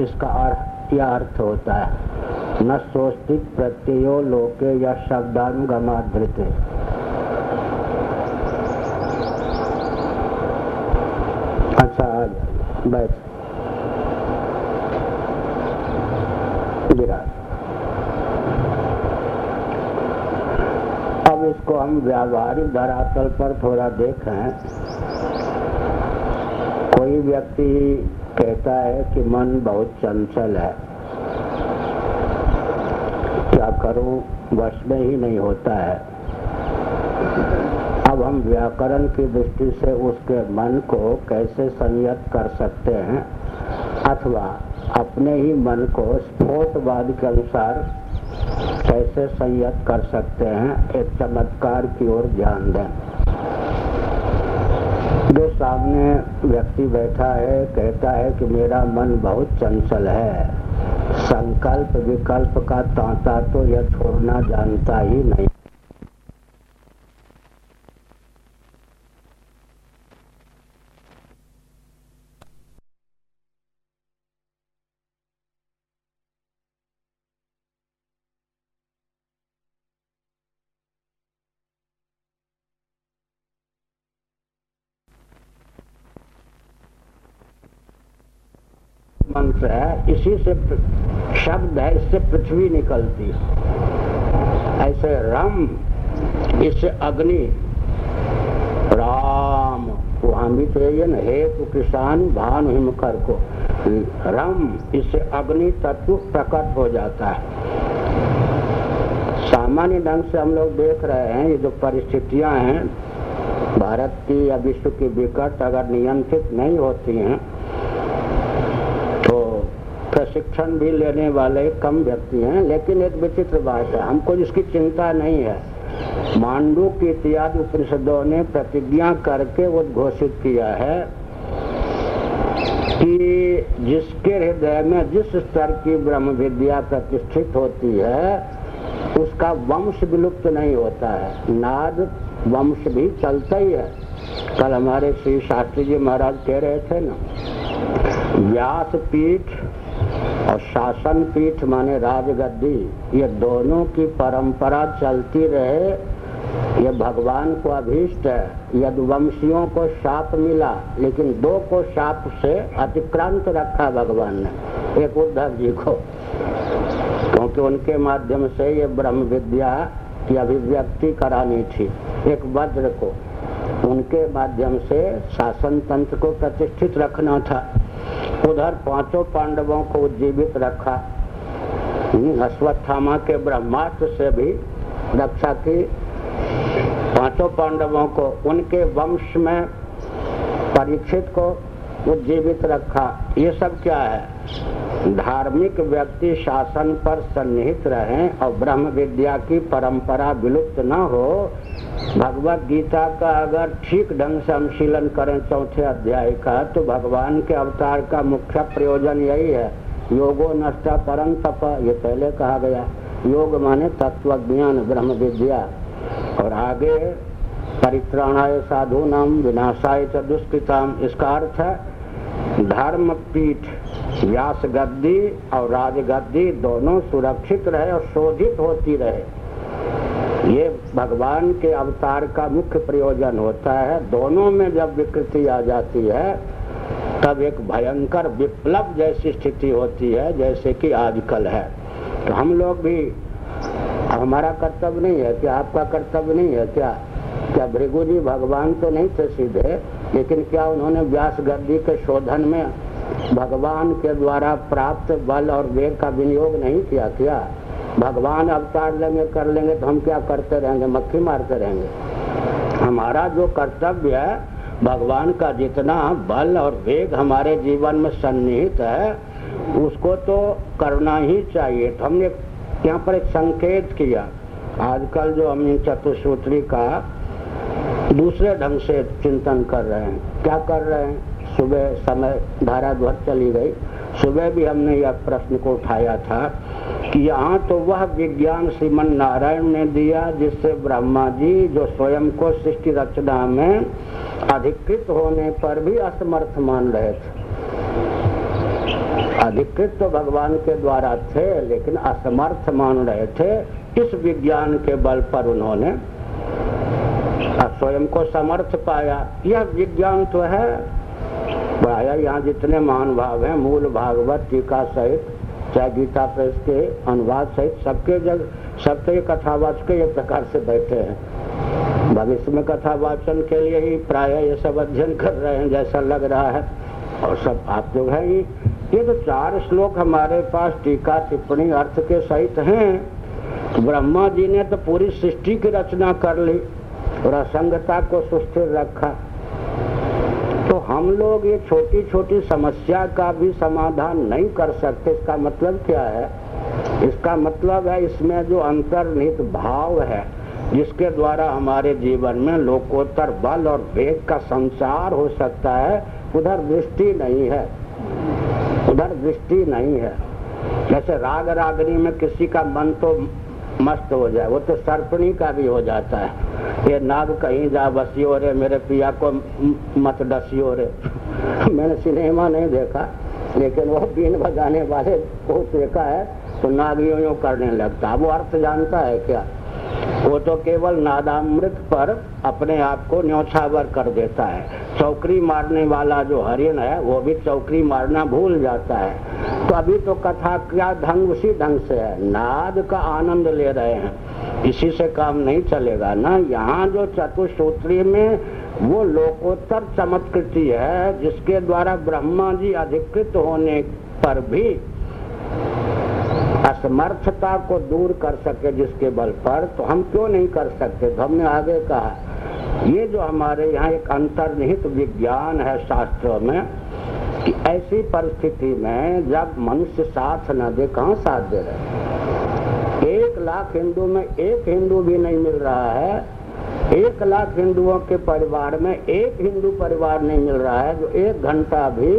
इसका अर्थ यह अर्थ होता है। न सोस्तिक प्रत्ययो लोके या शब्दानुगमाधृत अच्छा बैठ अब इसको हम व्यावहारिक धरातल पर थोड़ा देखें। कोई व्यक्ति कहता है कि मन बहुत चंचल है। क्या करूँ? वश में ही नहीं होता है। अब हम व्याकरण की दृष्टि से उसके मन को कैसे संयत कर सकते हैं? अथवा अपने ही मन को स्फोटवाद के अनुसार कैसे संयत कर सकते हैं? एक चमत्कार की ओर ध्यान दें। सामने व्यक्ति बैठा है, कहता है कि मेरा मन बहुत चंचल है। संकल्प विकल्प का तांता तो यह छोड़ना जानता ही नहीं। मंत्र है, इसी से शब्द है, इससे पृथ्वी निकलती है। ऐसे रम इससे अग्नि, राम, वहाँ भी तो ये ना हे तो किसान, भान, हिमकर को। रम इससे अग्नि तत्व प्रकट हो जाता है। सामान्य ढंग से हम लोग देख रहे हैं, ये जो परिस्थितियाँ हैं, भारत की या विश्व की विकट अगर नियंत्रित नहीं होती हैं प्रशिक्षण भी लेने वाले कम व्यक्ति हैं, लेकिन एक विचित्र बात है, हमको जिसकी चिंता नहीं है। मांडू की इत्यादि उपनिषदों ने प्रतिज्ञा करके वो घोषित किया है कि जिसके हृदय में जिस स्तर की ब्रह्म विद्या प्रतिष्ठित होती है, उसका वंश विलुप्त नहीं होता है। नाद वंश भी चलता ही है। कल हमारे श्री शास्त्री जी महाराज कह रहे थे ना व्यास पीठ और शासन पीठ माने राजगद्दी। ये दोनों की परंपरा चलती रहे। ये भगवान को अभीष्ट है। यदि वंशियों को शाप मिला, लेकिन दो को शाप से अतिक्रांत रखा भगवान ने, एक उद्धव जी को। क्योंकि उनके माध्यम से ये ब्रह्म विद्या की अभिव्यक्ति करानी थी, एक वज्र को। उनके माध्यम से शासन तंत्र को प्रतिष्ठित रखना था। उधर पाँचों पांडवों को उज्जीवित रखा। अश्वत्थामा के ब्रह्मास्त्र से भी रक्षा की। पाँचों पांडवों को उनके वंश में परीक्षित को उज्जीवित रखा। ये सब क्या है? धार्मिक व्यक्ति शासन पर सन्निहित रहे और ब्रह्म विद्या की परंपरा विलुप्त न हो भगवत गीता का अगर ठीक ढंग से अनुशीलन करें चौथे अध्याय का तो भगवान के अवतार का मुख्य प्रयोजन यही है। योगो नष्टा परम तप, ये पहले कहा गया। योग माने तत्व, ज्ञान, ब्रह्म विद्या। और आगे, परित्राणाय साधु नाम विनाशाय च दुष्कृताम इसका अर्थ है धर्म पीठ व्यास गद्दी और राजगद्दी दोनों सुरक्षित रहे और शोधित होती रहे। ये भगवान के अवतार का मुख्य प्रयोजन होता है। दोनों में जब विकृति आ जाती है, तब एक भयंकर विप्लव जैसी स्थिति होती है, जैसे कि आजकल है। तो हम लोग भी, हमारा कर्तव्य नहीं है क्या? आपका कर्तव्य नहीं है क्या? क्या भृगु जी भगवान तो नहीं थे सीधे, लेकिन क्या उन्होंने व्यास गर्दी के शोधन में भगवान के द्वारा प्राप्त बल और वेग का विनियोग नहीं किया क्या? भगवान अवतार लेंगे, कर लेंगे तो हम क्या करते रहेंगे? मक्खी मारते रहेंगे। हमारा जो कर्तव्य है, भगवान का जितना बल और वेग हमारे जीवन में सन्निहित है, उसको तो करना ही चाहिए। तो हमने यहाँ पर एक संकेत किया। आजकल जो हम इन चतुसूत्री का दूसरे ढंग से चिंतन कर रहे हैं। क्या कर रहे हैं? सुबह समय, धारा ध्वर चली गई। सुबह भी हमने यह प्रश्न को उठाया था कि यहाँ तो वह विज्ञान श्रीमन नारायण ने दिया, जिससे ब्रह्मा जी जो स्वयं को सृष्टि रचना में अधिकृत होने पर भी असमर्थ मान रहे थे। अधिकृत तो भगवान के द्वारा थे, लेकिन असमर्थ मान रहे थे। इस विज्ञान के बल पर उन्होंने स्वयं को समर्थ पाया। यह विज्ञान तो है। प्राय यहाँ जितने महान भाव हैं, मूल भागवत टीका सहित चाहे गीता प्रेस के अनुवाद सहित सबके जग सब तो ये कथावाचक ये प्रकार से बैठे हैं? भविष्य में कथावाचन के लिए ही प्राय ये सब अध्ययन कर रहे हैं जैसा लग रहा है। और सब आप लोग हैं ही। ये तो चार श्लोक हमारे पास टीका टिप्पणी अर्थ के सहित हैं। ब्रह्मा जी ने तो पूरी सृष्टि की रचना कर ली और असंगता को सुस्थिर रखा। तो हम लोग ये छोटी छोटी समस्या का भी समाधान नहीं कर सकते, इसका मतलब क्या है? इसका मतलब है इसमें जो अंतर्निहित भाव है, जिसके द्वारा हमारे जीवन में लोकोत्तर बल और वेग का संचार हो सकता है, उधर दृष्टि नहीं है। उधर दृष्टि नहीं है। जैसे राग रागनी में किसी का मन तो मस्त हो जाए, वो तो सर्पणी का भी हो जाता है। ये नाग कहीं जा बसियो रे मेरे पिया को मत डसियो रे मैंने सिनेमा नहीं देखा, लेकिन वो बीन बजाने वाले को देखा है तो नाग यो करने लगता है। वो अर्थ जानता है क्या? वो तो केवल नादामृत पर अपने आप को न्यौछावर कर देता है। चौकरी मारने वाला जो हरिण है, वो भी चौकरी मारना भूल जाता है। तो अभी तो कथा क्या ढंग उसी ढंग से है। नाद का आनंद ले रहे हैं। इसी से काम नहीं चलेगा ना। यहाँ जो चतुसूत्री में वो लोकोत्तर चमत्कृति है, जिसके द्वारा ब्रह्मा जी अधिकृत होने पर भी असमर्थता को दूर कर सके जिसके बल पर तो हम क्यों नहीं कर सकते? तो हमने आगे कहा, ये जो हमारे यहाँ एक अंतर्निहित विज्ञान है शास्त्रों में, कि ऐसी परिस्थिति में जब मनुष्य साथ न दे, कहा साथ दे रहे एक लाख हिंदू में एक हिंदू भी नहीं मिल रहा है। एक लाख हिंदुओं के परिवार में एक हिंदू परिवार नहीं मिल रहा है, जो एक घंटा भी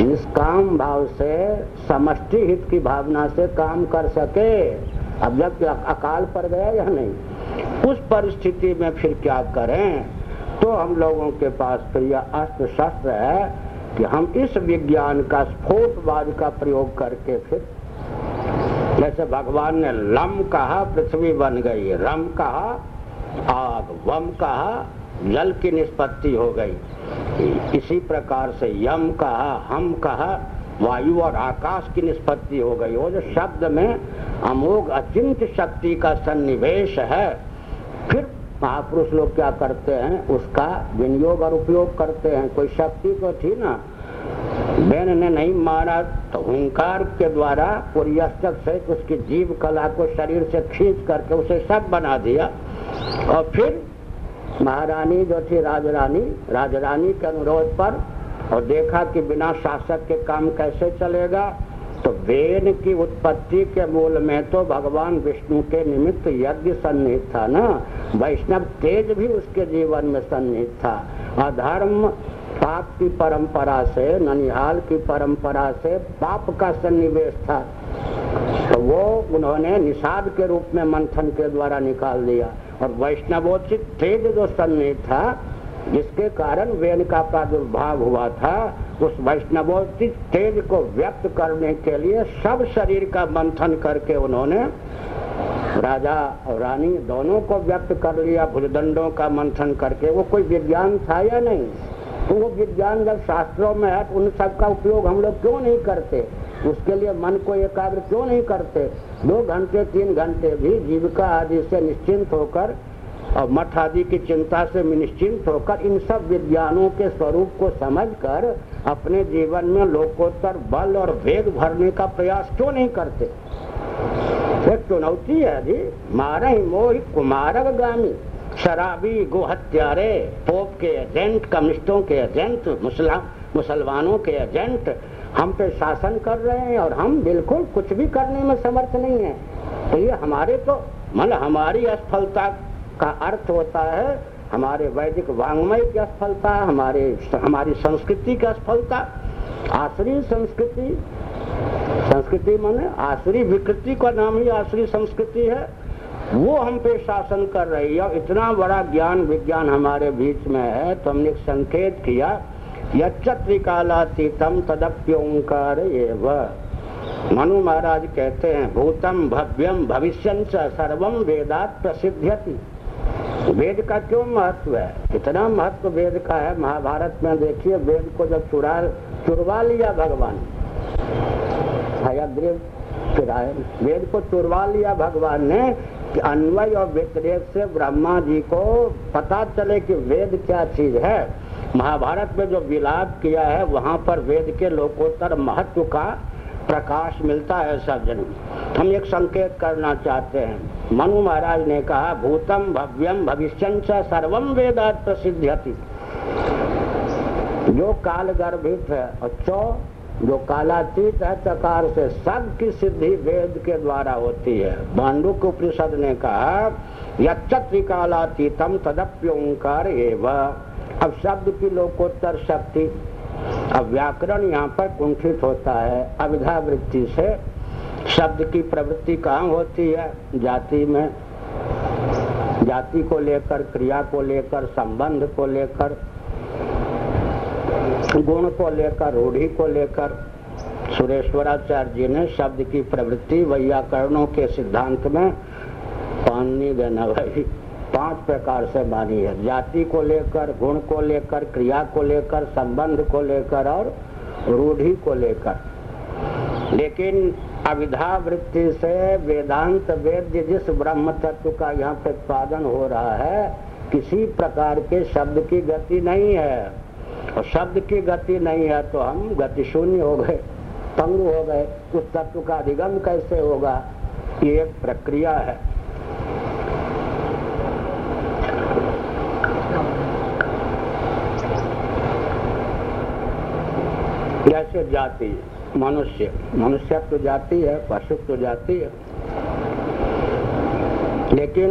निष्काम भाव से, समष्टि हित की भावना से काम कर सके, अब जब अकाल पर गया या नहीं? उस परिस्थिति में फिर क्या करें? तो हम लोगों के पास फिर यह अस्त्र शस्त्र है कि हम इस विज्ञान का स्फोटवाद का प्रयोग करके फिर, जैसे भगवान ने लम कहा, पृथ्वी बन गई। रम कहा, आग, वम कहा जल की निष्पत्ति हो गई। इसी प्रकार से यम कहा, हम कहा, वायु और आकाश की निष्पत्ति हो गई। वो जो शब्द में अमोघ अचिंत शक्ति का सन्निवेश है, फिर महापुरुष लोग क्या करते हैं? उसका विनियोग और उपयोग करते हैं। कोई शक्ति तो थी ना। बेन ने नहीं मारा तो हंकार के द्वारा पुरियस्तक से उसकी जीव कला को शरीर से खींच करके उसे सब बना दिया। और फिर महारानी जो थी राजरानी राजरानी के अनुरोध पर और देखा कि बिना शासक के काम कैसे चलेगा तो वेद की उत्पत्ति के मूल में तो भगवान विष्णु के निमित्त यज्ञ सन्निहित था ना? वैष्णव तेज भी उसके जीवन में सन्निहित था। अधर्म, पाप की परंपरा से, ननिहाल की परंपरा से पाप का सन्निवेश था। तो वो उन्होंने निषाद के रूप में मंथन के द्वारा निकाल दिया। और वैष्णवोचित तेज जो सन्निहित था, जिसके कारण वेन का प्रादुर्भाव हुआ था, उस वैष्णवोचित तेज को व्यक्त करने के लिए सब शरीर का मंथन करके उन्होंने राजा और रानी दोनों को व्यक्त कर लिया। भुजदंडों का मंथन करके। वो कोई विज्ञान था या नहीं? तो वो विज्ञान जब शास्त्रों में है तो उन सब का उपयोग हम लोग क्यों नहीं करते? उसके लिए मन को एकाग्र क्यों नहीं करते? दो घंटे, तीन घंटे भी जीविका आदि से निश्चिंत होकर और मठ आदि की चिंता से निश्चिंत होकर इन सब विज्ञानों के स्वरूप को समझकर अपने जीवन में लोकोत्तर बल और वेग भरने का प्रयास क्यों नहीं करते? एक चुनौती है जी। मारा ही मोह कुमारक गामी, शराबी गोहत्यारे, पोप के एजेंट, कम्युनिस्टों के एजेंट मुसलमानों के एजेंट हम पे शासन कर रहे हैं और हम बिल्कुल कुछ भी करने में समर्थ नहीं है। तो ये हमारे तो मतलब हमारी असफलता का अर्थ होता है, हमारे वैदिक वांग्मय की असफलता, हमारे हमारी संस्कृति की असफलता आसुरी संस्कृति। संस्कृति माने आसुरी विकृति का नाम ही आसुरी संस्कृति है। वो हम पे शासन कर रही है। इतना बड़ा ज्ञान विज्ञान हमारे बीच में है तो हमने संकेत किया यत्रिकालातीतम तदप्योकार मनु महाराज कहते हैं भूतम भव्यम भविष्य सर्वम वेदात प्रसिद्ध्यति। वेद का क्यों महत्व है? इतना महत्व वेद का है, महाभारत में देखिए, वेद को जब चुरा चुरवा लिया भगवान वेद को चुरवा लिया भगवान ने, कि अन्वय और व्यतिरेक से ब्रह्मा जी को पता चले कि वेद क्या चीज़ है। महाभारत में जो विलाप किया है, वहाँ पर वेद के लोकोत्तर महत्व का प्रकाश मिलता है सब जन। हम एक संकेत करना चाहते हैं। मनु महाराज ने कहा, भूतम भव्यम भविष्य सर्वम वेदात प्रसिद्ध जो काल गर्भित है और चौ जो कालातीत है, चकार से सब की सिद्धि वेद के द्वारा होती है। पांडु उपनिषद ने कहा यत्रिकालातीतम तदप्योकार एवं। अब शब्द की लोकोत्तर शक्ति, अब व्याकरण यहाँ पर कुंठित होता है अविधा वृत्ति से शब्द की प्रवृत्ति कहाँ होती है? जाति में। जाति को लेकर, क्रिया को लेकर, संबंध को लेकर, गुण को लेकर, रूढ़ी को लेकर। सुरेश्वराचार्य जी ने शब्द की प्रवृत्ति वैयाकरणों के सिद्धांत में पानी देना भाई। पाँच प्रकार से मानी है। जाति को लेकर, गुण को लेकर, क्रिया को लेकर, संबंध को लेकर और रूढ़ी को लेकर। लेकिन अविधा वृत्ति से वेदांत वेद जिस ब्रह्म तत्व का यहाँ प्रतिपादन हो रहा है, किसी प्रकार के शब्द की गति नहीं है। और शब्द की गति नहीं है तो हम गति शून्य हो गए पंगु हो गए। उस तत्व का अधिगम कैसे होगा? ये एक प्रक्रिया है। जैसे जाति, मनुष्य। मनुष्य तो जाति है पशु तो जाति है। लेकिन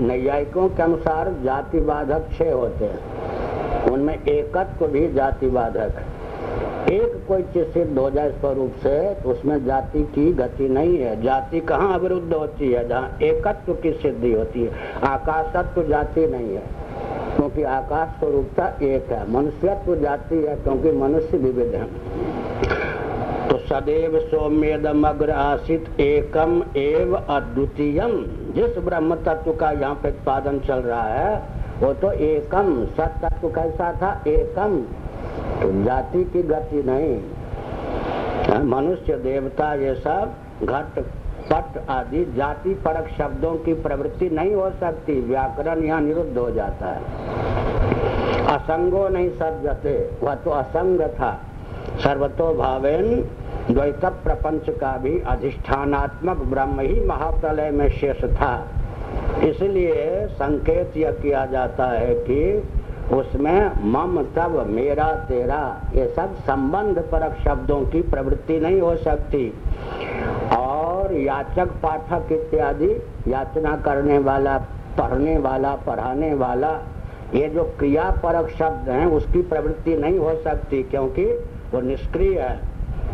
नैयायिकों के अनुसार जाति बाधक छह होते हैं। उनमें एकत्व भी जाति बाधक है। एक कोई चीज़ सिद्ध हो जाए स्वरूप से तो उसमें जाति की गति नहीं है। जाति कहाँ अविरुद्ध होती है? जहाँ एकत्व की सिद्धि होती है। आकाशत्व जाति नहीं है। क्योंकि आकाश स्वरूपता एक है। मनुष्यत्व जाति है, क्योंकि मनुष्य विविध है। तो सदैव सौम्यदम अग्र आसित एकम एव अद्वितीयम। जिस ब्रह्म तत्व का यहाँ प्रतिपादन चल रहा है, वो तो एकम, सत तत्व कैसा था? एकम। तो जाति की गति नहीं। मनुष्य, देवता, ये सब घट पट आदि जाति परक शब्दों की प्रवृत्ति नहीं हो सकती। व्याकरण यहाँ निरुद्ध हो जाता है। असंगो नहीं सज्जते वह तो असंग था। सर्वतो भावेन द्वैत प्रपंच का भी अधिष्ठानात्मक ब्रह्म ही महाप्रलय में शेष था। इसलिए संकेत यह किया जाता है कि उसमें मम, तब, मेरा, तेरा, ये सब संबंध परक शब्दों की प्रवृत्ति नहीं हो सकती। और याचक, पाठक इत्यादि याचना करने वाला, पढ़ने वाला, पढ़ाने वाला, ये जो क्रिया परक शब्द हैं, उसकी प्रवृत्ति नहीं हो सकती क्योंकि वो निष्क्रिय है।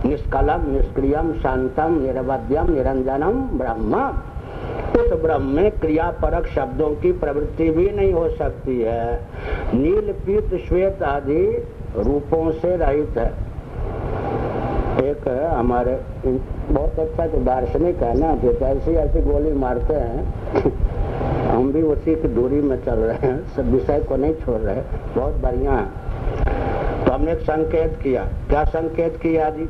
निष्कलम, निष्क्रियम, शांतम, निरवध्यम, निरंजनम ब्रह्म उस ब्रह्म में क्रियापरक शब्दों की प्रवृत्ति भी नहीं हो सकती है। नील पीत श्वेत आदि रूपों से रहित है। एक हमारे बहुत अच्छा जो दार्शनिक है ना, जो ऐसी ऐसी गोली मारते हैं, हम भी उसी की दूरी में चल रहे हैं, सब विषय को नहीं छोड़ रहे बहुत बढ़िया है। तो हमने एक संकेत किया। क्या संकेत किया जी?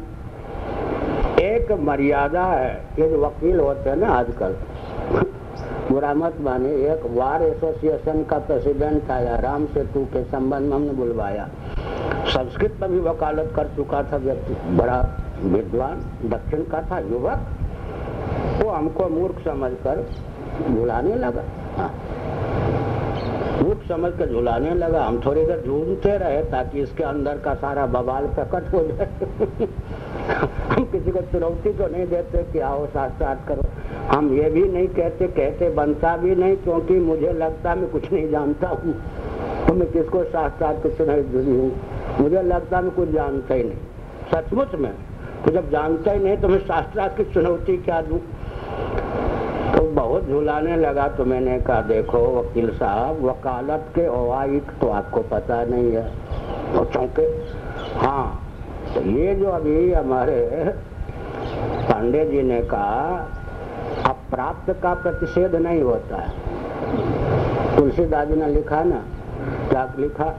एक मर्यादा है, ये जो वकील होते हैं ना आजकल, बुरा मत माने एक वार एसोसिएशन का प्रेसिडेंट आया, राम सेतु के संबंध में हमने बुलवाया। संस्कृत में भी वकालत कर चुका था व्यक्ति। बड़ा विद्वान, दक्षिण का था युवक। वो हमको मूर्ख समझकर बुलाने लगा। हाँ। मूर्ख समझ कर झुलाने लगा। हम थोड़ी देर झूलते रहे ताकि इसके अंदर का सारा बवाल प्रकट हो जाए। हम किसी को चुनौती तो नहीं देते कि आओ साक्षात करो। हम ये भी नहीं कहते कहते बनता भी नहीं, क्योंकि मुझे लगता मैं कुछ नहीं जानता हूँ। तो मैं किसको कुछ नहीं जुड़ी हूँ? मुझे लगता मैं कुछ जानता ही नहीं। सचमुच में तो जब जानता ही नहीं तो मैं शास्त्रार्थ की चुनौती क्या दू? तो बहुत झुलाने लगा तो मैंने कहा, देखो, वकील साहब, वकालत के अवाइक तो आपको पता नहीं है। तो चौंके हाँ तो ये जो अभी हमारे पांडे जी ने कहा, अप्राप्त का प्रतिषेध नहीं होता है। तुलसीदास जी ने लिखा ना क्या लिखा,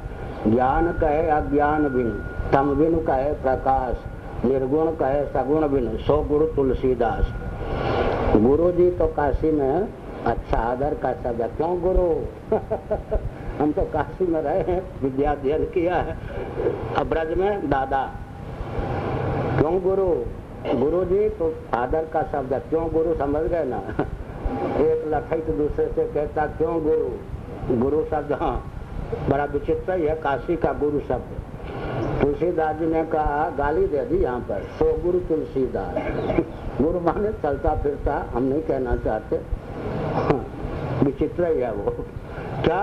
ज्ञान कहे अज्ञान बिन, तम बिन कहे प्रकाश, निर्गुण कहे सगुण बिन, सो गुरु तुलसीदास। गुरु जी तो काशी में अच्छा आदर का शब्द क्यों गुरु? हम तो काशी में रहे हैं विद्या अध्ययन किया है। अब्रज में, दादा, क्यों गुरु? गुरु जी तो आदर का शब्द क्यों गुरु समझ गए ना? एक लठित दूसरे से कहता, क्यों गुरु? गुरु शब्द हाँ। बड़ा विचित्र है काशी का गुरु शब्द तुलसीदास जी ने कहा गाली दे दी यहाँ पर सो गुरु तुलसीदास। गुरु माने चलता फिरता हम नहीं कहना चाहते। हाँ, विचित्र ही है वो। क्या?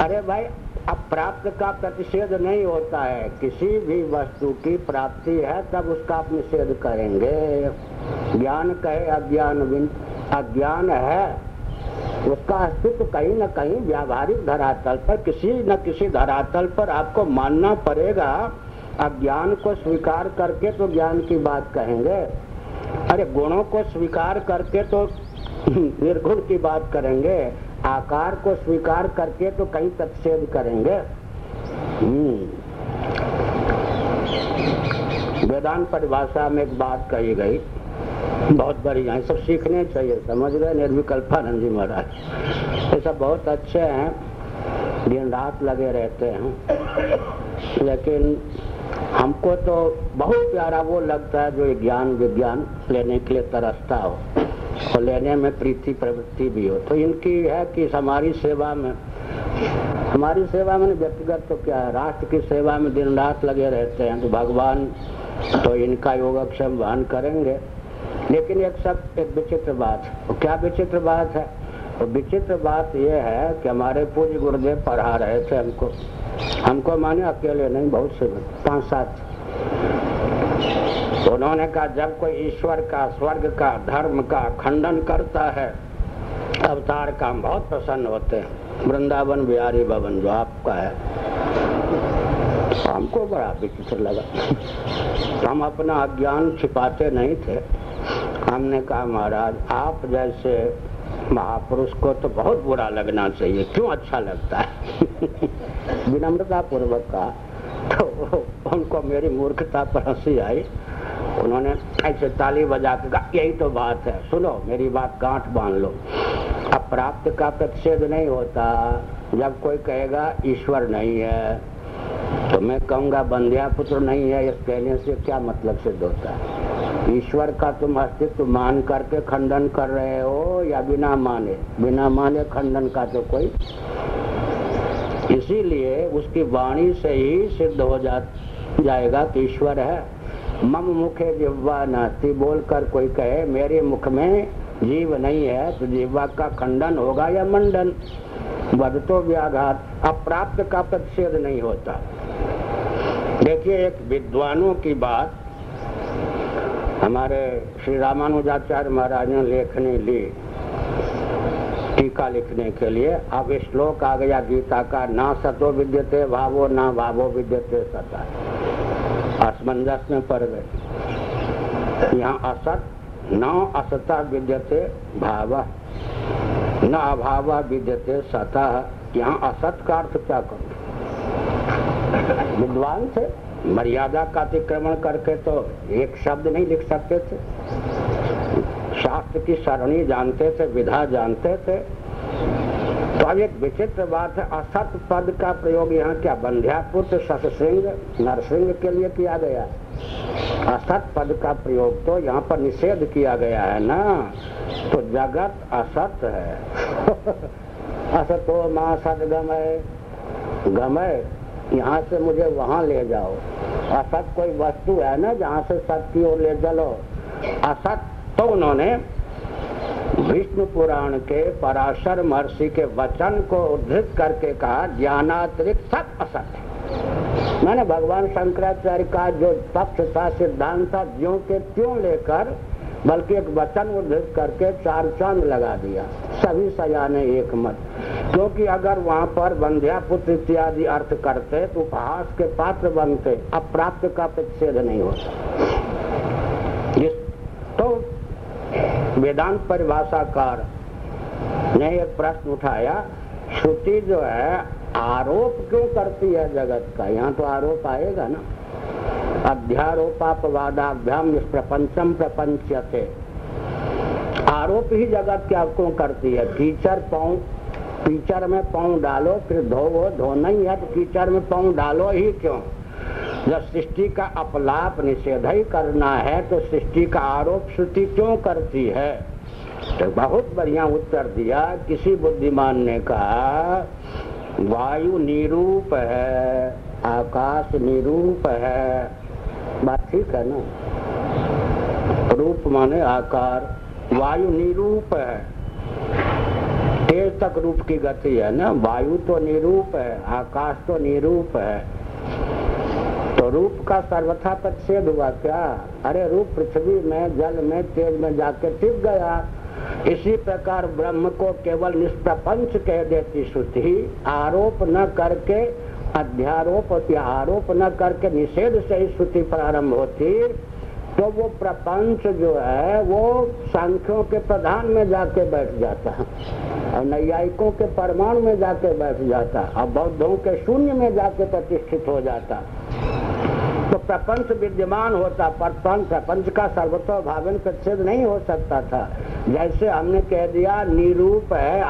अरे भाई अब प्राप्त का प्रतिषेध नहीं होता है। किसी भी वस्तु की प्राप्ति है तब उसका आप निषेध करेंगे। ज्ञान कहे अज्ञान अज्ञान है। उसका अस्तित्व कहीं न कहीं व्यावहारिक धरातल पर, किसी न किसी धरातल पर आपको मानना पड़ेगा। अज्ञान को स्वीकार करके तो ज्ञान की बात कहेंगे। अरे, गुणों को स्वीकार करके तो निर्गुण की बात करेंगे। आकार को स्वीकार करके तो कहीं प्रतिषेध करेंगे। हम्म। वेदांत परिभाषा में एक बात कही गई। बहुत बढ़िया है, सब सीखने चाहिए, समझ गए निर्विकल्पानंद जी महाराज। ये सब बहुत अच्छे हैं, दिन रात लगे रहते हैं। लेकिन हमको तो बहुत प्यारा वो लगता है जो ज्ञान विज्ञान लेने के लिए तरसता हो, और लेने में प्रीति प्रवृत्ति भी हो। तो इनकी है कि हमारी सेवा में, हमारी सेवा में व्यक्तिगत तो क्या है, राष्ट्र की सेवा में दिन रात लगे रहते हैं। तो भगवान तो इनका योगक्षम वहन करेंगे। लेकिन एक सब एक विचित्र बात। तो क्या विचित्र बात है? तो विचित्र बात यह है कि हमारे पूज्य गुरुदेव पढ़ा रहे थे हमको। हमको माने अकेले नहीं, बहुत से पाँच सात। उन्होंने कहा, जब कोई ईश्वर का, स्वर्ग का, धर्म का खंडन करता है, अवतार का हम बहुत प्रसन्न होते हैं। वृंदावन बिहारी भवन जो आपका है, हमको बड़ा विचित्र लगा। हम अपना अज्ञान छिपाते नहीं थे। हमने कहा, महाराज, आप जैसे महापुरुष को तो बहुत बुरा लगना चाहिए। क्यों अच्छा लगता है? विनम्रता पूर्वक कहा। तो उनको मेरी मूर्खता पर हँसी आई। उन्होंने ऐसे ताली बजा के कहा, यही तो बात है। सुनो, मेरी बात गांठ बाँध लो। अब प्राप्त का प्रतिषेध नहीं होता। जब कोई कहेगा, ईश्वर नहीं है तो मैं कहूँगा, बंध्या पुत्र नहीं है। इस कहने से क्या मतलब सिद्ध होता है? ईश्वर का तुम अस्तित्व मान करके खंडन कर रहे हो या बिना माने? बिना माने खंडन का तो कोई। इसीलिए उसकी वाणी से ही सिद्ध हो जा, जाएगा कि ईश्वर है। मम मुखे जिह्वा नास्ती बोलकर कोई कहे, मेरे मुख में जीव नहीं है तो जिह्वा का खंडन होगा या मंडन? बदतो व्याघात, अप्राप्त का प्रतिषेध नहीं होता। देखिए, एक विद्वानों की बात हमारे श्री रामानुजाचार्य महाराज ने लेखनी ली, टीका लिखने के लिए। अब श्लोक आ गया गीता का, ना सतो विद्यते भावो, ना भावो विद्यते सता असमंजस में पड़ गए। यहाँ असत, न असता विद्यते भाव, न अभाव विद्यते सतह यहाँ असत का अर्थ क्या करो? विद्वान थे। मर्यादा का अतिक्रमण करके तो एक शब्द नहीं लिख सकते थे। शास्त्र की सरणी जानते थे, विधा जानते थे। तो अब एक विचित्र बात है, असत पद का प्रयोग यहाँ क्या बंध्यापुत्र सतसिंह नरसिंह के लिए किया गया असत पद का प्रयोग तो यहाँ पर निषेध किया गया है ना? तो जगत असत है। असतो माँ सद गमय गमय यहाँ से मुझे वहाँ ले जाओ। असत कोई वस्तु है ना जहाँ से सत की ओर ले चलो। असत तो उन्होंने विष्णु पुराण के पराशर महर्षि के वचन को उद्धृत करके कहा, ज्ञानातिरिक्त सब असत है। मैंने भगवान शंकराचार्य का जो पक्ष था सिद्धांत था, ज्यो के त्यों लेकर बल्कि एक वचन उद्धृत करके चार चाँद लगा दिया। सभी सजाने एक मत। क्योंकि अगर वहाँ पर बंध्या पुत्र इत्यादि अर्थ करते तो उपहास के पात्र बनते अब प्राप्त का प्रतिषेध नहीं होता तो वेदांत परिभाषाकार ने एक प्रश्न उठाया, श्रुति जो है, आरोप क्यों करती है जगत का? यहाँ तो आरोप आएगा ना। अध्यारोपापवादाभ्याम प्रपंचम प्रपंच थे आरोप ही जगत क्या क्यों करती है। कीचड़ पाँव कीचड़ में पाँव डालो, फिर धोवो धोना ही है तो कीचड़ में पाँव डालो ही क्यों? जब सृष्टि का अपलाप निषेध ही करना है तो सृष्टि का आरोप श्रुति क्यों करती है? तो बहुत बढ़िया उत्तर दिया। किसी बुद्धिमान ने कहा, वायु निरूप है। आकाश निरूप है। बात ठीक है ना? रूप माने आकार। वायु निरूप है। तेज तक रूप की गति है ना? वायु तो निरूप है, आकाश तो निरूप है। तो रूप का सर्वथा प्रतिषेध हुआ क्या? अरे रूप पृथ्वी में, जल में, तेज में जाके टिक गया। इसी प्रकार ब्रह्म को केवल निष्प्रपंच कह देती श्रुति। आरोप न करके अध्यारोप आरोप न करके निषेध से ही श्रुति प्रारंभ होती। तो वो प्रपंच जो है, वो सांख्यों के प्रधान में जाके बैठ जाता है और नैयायिकों के परमाणु में जाके बैठ जाता और बौद्धों के शून्य में जाके प्रतिष्ठित हो जाता तो प्रपंच विद्यमान होता प्रपंच प्रपंच का सर्वतो भावन प्रतिषेध नहीं हो सकता था। जैसे हमने कह दिया, निरूप है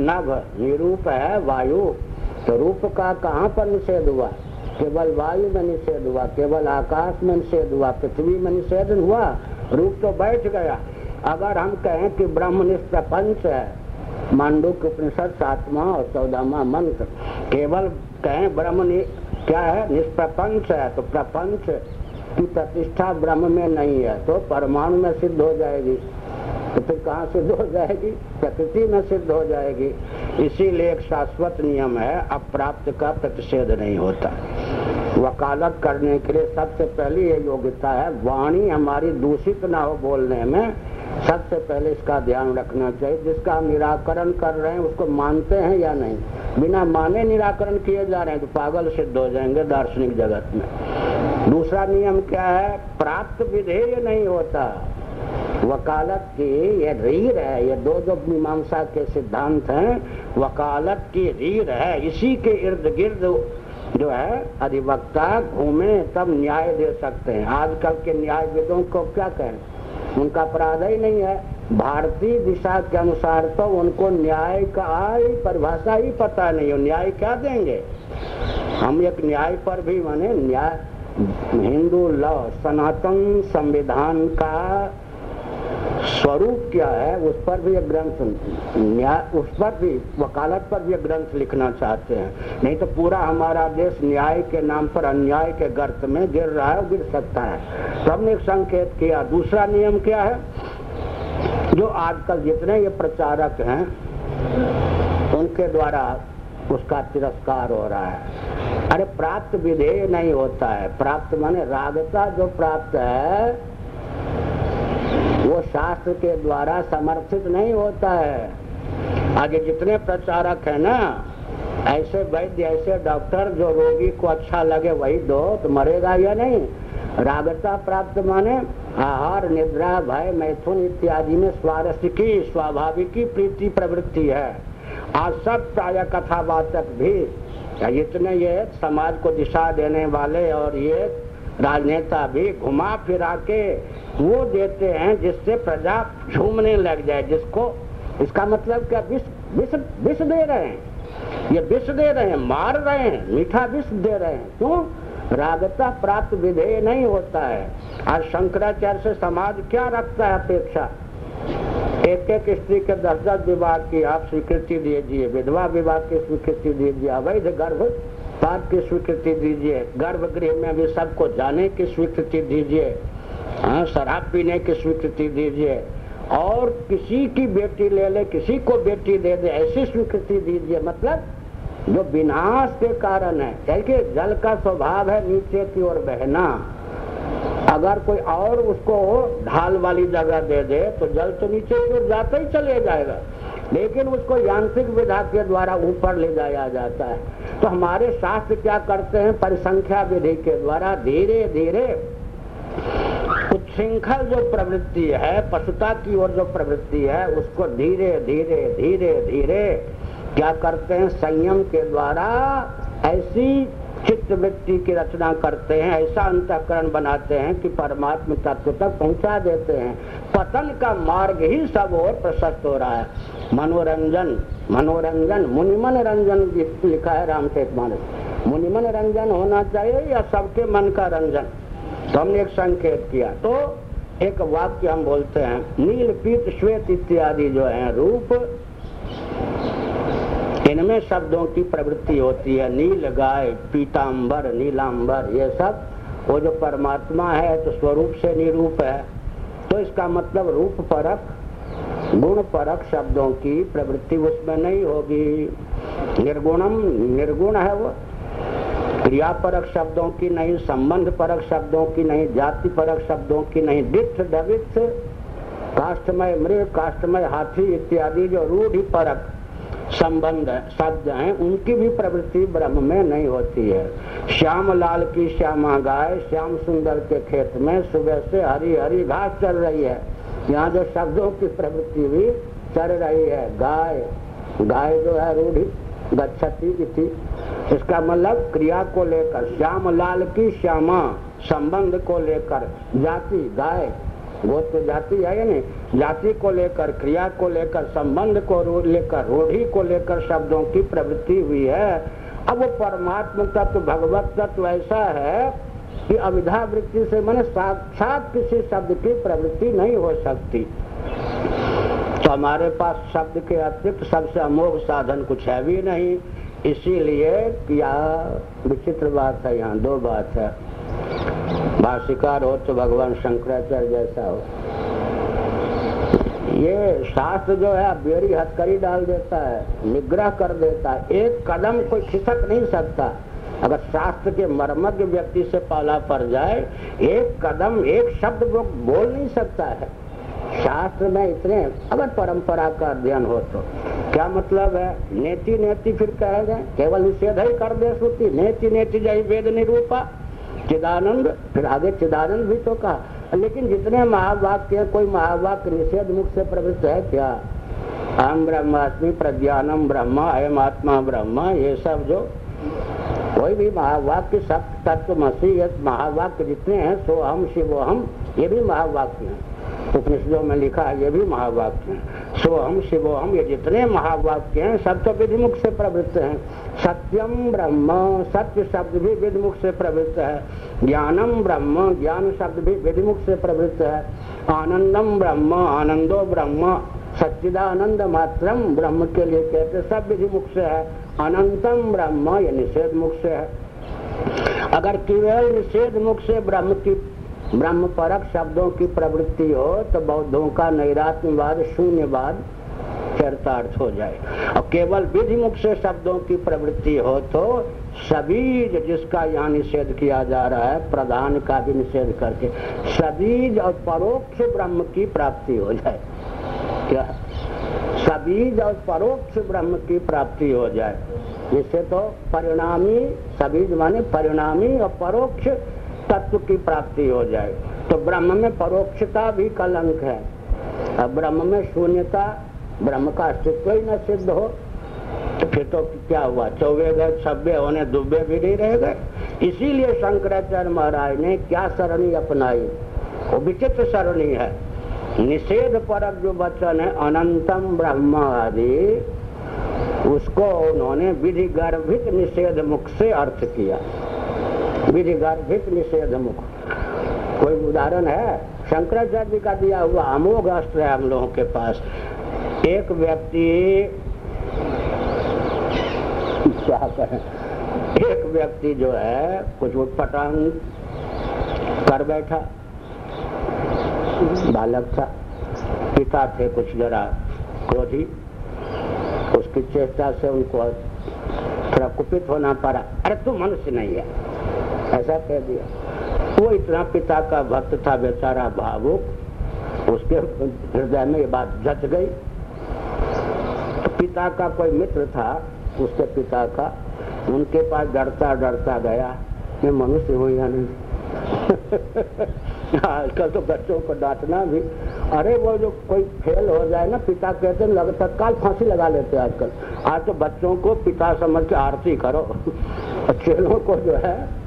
नभ, निरूप है वायु। तो रूप का कहाँ पर निषेध हुआ? केवल वायु में निषेध हुआ, केवल आकाश में निषेध हुआ, पृथ्वी में निषेध हुआ, रूप तो बैठ गया। अगर हम कहें कि ब्रह्म निष्प्रपंच है, मांडू के उपनिषद सातवा और चौदहवा मंत्र, केवल कहें ब्रह्म क्या है? निष्प्रपंच है तो प्रपंच की प्रतिष्ठा ब्रह्म में नहीं है तो परमाणु में सिद्ध हो जाएगी। तो फिर कहाँ सिद्ध हो जाएगी? प्रकृति में सिद्ध हो जाएगी। इसीलिए एक शाश्वत नियम है, अप्राप्त का प्रतिषेध नहीं होता। वकालत करने के लिए सबसे पहली ये योग्यता है, वाणी हमारी दूषित ना हो बोलने में। सबसे पहले इसका ध्यान रखना चाहिए, जिसका निराकरण कर रहे हैं, उसको मानते हैं या नहीं। बिना माने निराकरण किए जा रहे हैं तो पागल सिद्ध हो जाएँगे दार्शनिक जगत में। दूसरा नियम क्या है? प्राप्त विधेय नहीं होता। वकालत की ये रीढ़ है, ये दो जो मीमांसा के सिद्धांत हैं। वकालत की रीढ़ है, इसी के इर्द गिर्द जो है, अधिवक्ता घूमे तब न्याय दे सकते हैं। आजकल के न्यायविदों को क्या कहें? उनका अपराध ही नहीं है। भारतीय दिशा के अनुसार तो उनको न्याय का परिभाषा ही पता नहीं हो। न्याय क्या देंगे? हम एक न्याय पर भी माने न्याय, हिंदू लॉ सनातन संविधान का स्वरूप क्या है, उस पर भी एक ग्रंथ न्याय उस पर भी, वकालत पर भी एक ग्रंथ लिखना चाहते हैं। नहीं तो पूरा हमारा देश न्याय के नाम पर, अन्याय के गर्त में गिर रहा है गिर सकता है। सबने एक संकेत किया। दूसरा नियम क्या है? जो आजकल जितने ये प्रचारक हैं, उनके द्वारा उसका तिरस्कार हो रहा है। अरे प्राप्त विधेय नहीं होता है। प्राप्त माने रागता जो प्राप्त है वो शास्त्र के द्वारा समर्थित नहीं होता है। आगे जितने प्रचारक है ना, ऐसे वैद्य, ऐसे डॉक्टर, जो रोगी को अच्छा लगे, वही दो तो मरेगा या नहीं? रागता प्राप्त माने, आहार, निद्रा, भय, मैथुन इत्यादि में स्वारस्य की, स्वाभाविक की प्रीति प्रवृत्ति है। आज सब प्राय कथावाचक भी इतने ये समाज को दिशा देने वाले और ये राजनेता भी घुमा फिरा के वो देते हैं जिससे प्रजा झूमने लग जाए, जिसको इसका मतलब क्या, विष विष विष दे रहे हैं। ये विष दे रहे हैं, मार रहे हैं, मीठा विष दे रहे हैं। क्यों? रागता प्राप्त विधेय नहीं होता है। आज शंकराचार्य से समाज क्या रखता है अपेक्षा? एक एक स्त्री के दस दस विवाह की आप स्वीकृति दीजिए, विधवा विवाह की स्वीकृति दीजिए, अवैध गर्भ पाप की स्वीकृति दीजिए, गर्भगृह में भी सबको जाने की स्वीकृति दीजिए। हाँ शराब पीने की स्वीकृति दीजिए और किसी की बेटी ले ले, किसी को बेटी दे दे, ऐसी स्वीकृति दीजिए। मतलब जो विनाश के कारण है देखिए जल का स्वभाव है नीचे की ओर बहना। अगर कोई और उसको ढाल वाली जगह दे दे तो जल तो नीचे की ओर जाता ही चले जाएगा। लेकिन उसको यांत्रिक विधा के द्वारा ऊपर ले जाया जाता है। तो हमारे शास्त्र क्या करते हैं? परिसंख्या विधि के द्वारा धीरे धीरे उच्छृंखल जो प्रवृत्ति है, पशुता की ओर जो प्रवृत्ति है, उसको धीरे धीरे धीरे धीरे क्या करते हैं? संयम के द्वारा ऐसी चित्त वृत्ति की रचना करते हैं, ऐसा अंतकरण बनाते हैं कि परमात्मा तत्व तक पहुँचा देते हैं। पतन का मार्ग ही सब और प्रशस्त हो रहा है। मनोरंजन मनोरंजन, मुनिमन रंजन लिखा है रामचेत मानस मुनिमन रंजन होना चाहिए या सबके मन का रंजन? तो हमने एक संकेत किया। तो एक वाक्य हम बोलते हैं, नील, पीत, श्वेत इत्यादि जो है रूप, इनमें शब्दों की प्रवृत्ति होती है। नील, गाय पीताम्बर नीलाम्बर ये सब, वो जो परमात्मा है तो स्वरूप से निरूप है। तो इसका मतलब रूप परक, गुण परक शब्दों की प्रवृत्ति उसमें नहीं होगी। निर्गुणम, निर्गुण है वो। क्रिया परक शब्दों की नहीं संबंध परक शब्दों की नहीं जाति परक शब्दों की नहीं दिथ दविथ काष्टमय मृग काष्टमय हाथी इत्यादि जो रूढ़ी परक संबंध, शब्द हैं, उनकी भी प्रवृत्ति ब्रह्म में नहीं होती है। श्याम लाल की श्यामा गाय श्याम सुंदर के खेत में सुबह से हरी हरी घास चल रही है। यहाँ जो शब्दों की प्रवृत्ति भी चल रही है, गाय गाय जो है रूढ़ी। गच्छती थी इसका मतलब क्रिया को लेकर श्याम लाल की श्यामा, संबंध को लेकर, जाति, गाय वो तो जाति है नहीं? जाति को लेकर, क्रिया को लेकर, संबंध को लेकर, रूढ़ी को लेकर शब्दों की प्रवृत्ति हुई है। अब वो परमात्म तत्व, भगवत तत्व ऐसा है कि अविधा वृत्ति से मैंने साक्षात किसी शब्द की प्रवृत्ति नहीं हो सकती। तो हमारे पास शब्द के अतिरिक्त सबसे अमोघ साधन कुछ है भी नहीं। इसीलिए क्या विचित्र बात है, यहाँ दो बात है। भाषिकार हो तो भगवान शंकराचार्य जैसा हो। ये शास्त्र जो है बेरी हथकड़ी डाल देता है, निग्रह कर देता है। एक कदम कोई खिसक नहीं सकता। अगर शास्त्र के मर्मज्ञ व्यक्ति से पाला पड़ जाए, एक कदम, एक शब्द वो बोल नहीं सकता है। शास्त्र में इतने अगर परंपरा का अध्ययन हो तो। क्या मतलब है? नेति नेति फिर कहे जाए केवल निषेध ही कर दे श्रुति। नेति नेति जय वेद निरूपा। चिदानंद, फिर आगे चिदानंद भी तो कहा। लेकिन जितने महावाक्य, कोई महावाक्य निषेध मुख से प्रवृत्त है क्या? अहम ब्रह्मास्मि प्रज्ञानम ब्रह्म, अयम आत्मा ब्रह्म, ये सब जो कोई भी महावाक्य सब तत्व मसीह महावाक्य जितने हैं, सो हम शिव हम ये भी महावाक्य हैं। उपनिषदों में लिखा है, ये भी महावाक्य है। सो हम शिवो, हम ये जितने महावाक्य हैं, सब तो विधिमुख से प्रवृत्त हैं। सत्यम ब्रह्म, सत्य शब्द भी विधिमुख से प्रवृत्त है। ज्ञानम ब्रह्म, ज्ञान शब्द भी विधिमुख से प्रवृत्त है। आनंदम ब्रह्म, आनंदो ब्रह्म, सच्चिदानंद मात्रम ब्रह्म के लिए कहते सब विधि मुख से है। अनंतम ब्रह्म, ये निषेध मुख से है। अगर केवल निषेध मुख से ब्रह्म की ब्रह्म परक शब्दों की प्रवृत्ति हो तो बौद्धों का नैरात्मवाद, शून्यवाद, चरितार्थ हो जाए। और केवल विधि मुख से शब्दों की प्रवृत्ति हो तो सबीज जिसका यहाँ निषेध किया जा रहा है, प्रधान का भी निषेध करके सबीज और परोक्ष ब्रह्म की प्राप्ति हो जाए। क्या? सबीज और परोक्ष ब्रह्म की प्राप्ति हो जाए। जिससे तो परिणामी सबीज माने परिणामी और परोक्ष तत्व की प्राप्ति हो जाए। तो ब्रह्म में परोक्षता भी कलंक है। अब ब्रह्म में शून्यता, ब्रह्म का अस्तित्व ही न सिद्ध हो। तो फिर तो क्या हुआ? चौबे गए, छब्बे होने, दुबे भी नहीं रह गए। इसीलिए शंकराचार्य महाराज ने क्या सरणी अपनाई? वो विचित्र सरणी है। निषेध परक जो वचन है, अनंतम ब्रह्म आदि, उसको उन्होंने विधि गर्भित निषेध मुख से अर्थ किया। विधि गर्भित निषेध मुख कोई उदाहरण है? शंकराचार्य जी का दिया हुआ अमोघ अस्त्र है हम लोगों के पास। एक व्यक्ति क्या कहें? एक व्यक्ति जो है, कुछ उठपटांग कर बैठा। बालक था। पिता थे कुछ जरा क्रोधी। उसकी चेष्टा से उनको थोड़ा कुपित होना पड़ा। अरे तू मनुष्य नहीं है। ऐसा कह दिया। वो इतना पिता का भक्त था, बेचारा भावुक। उसके हृदय में ये बात जच गई। तो पिता का कोई मित्र था, उसके पिता का। उनके पास डरता डरता गया मैं मनुष्य हूँ या नहीं? आजकल तो बच्चों को डांटना भी। अरे, वो जो कोई फेल हो जाए ना, पिता कहते लग, तत्काल फांसी लगा लेते आजकल। आज तो बच्चों को पिता समझ के आरती करो। चेलों को जो है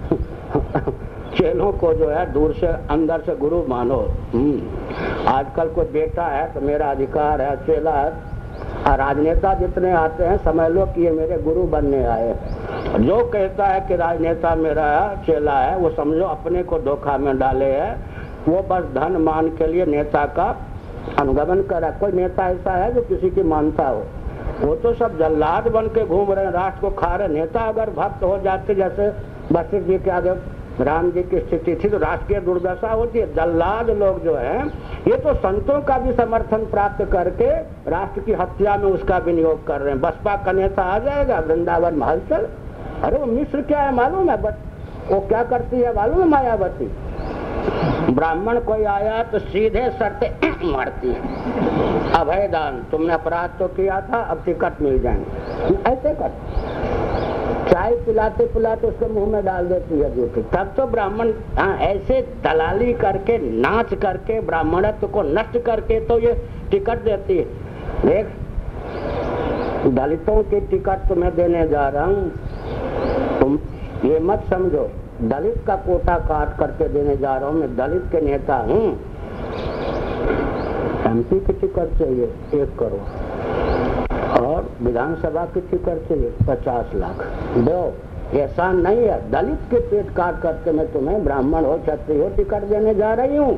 चेलों को जो है दूर से, अंदर से गुरु मानो। हम्म। आजकल कोई बेटा है तो मेरा अधिकार है, चेला है। राजनेता जितने आते हैं, समझ लो कि ये मेरे गुरु बनने आए जो कहता है कि राजनेता मेरा चेला है, वो समझो अपने को धोखा में डाले है। वो बस धन मान के लिए नेता का अनुगमन कर रहा है। कोई नेता ऐसा है जो किसी की मानता हो? वो तो सब जल्लाद बन के घूम रहे हैं, राष्ट्र को खा रहे नेता अगर भक्त हो जाते, जैसे वशिष्ठ जी के आगे राम जी की स्थिति थी तो राष्ट्रीय दुर्दशा होती है। जल्लाद लोग जो है, ये तो संतों का भी समर्थन प्राप्त करके राष्ट्र की हत्या में उसका विनियोग कर रहे हैं। बसपा का नेता आ जाएगा, वृंदावन में हलचल अरे वो मिश्र क्या है, मालूम है? बस, वो क्या करती है मालूम है, मायावती? ब्राह्मण कोई आया तो सीधे सरते मारती है। अभय दान तुमने अपराध तो किया था, अब टिकट मिल जाएँगे। ऐसे कर। चाय पिलाते पिलाते उसके मुँह में डाल देती है जूठी तब तो ब्राह्मण हाँ ऐसे दलाली करके, नाच करके, ब्राह्मणत्व को नष्ट करके तो ये टिकट देती है। देख, दलितों की टिकट तो मैं देने जा रहा हूँ। तुम ये मत समझो, दलित का कोटा काट करके देने जा रहा हूँ, मैं दलित के नेता हूँ। एमपी की टिकट चाहिए, एक करोड़। और विधानसभा की टिकट चाहिए पचास लाख। दो ऐसा नहीं है। दलित के पेट काट करके मैं तुम्हें ब्राह्मण हो, क्षत्रिय हो, टिकट देने जा रही हूँ।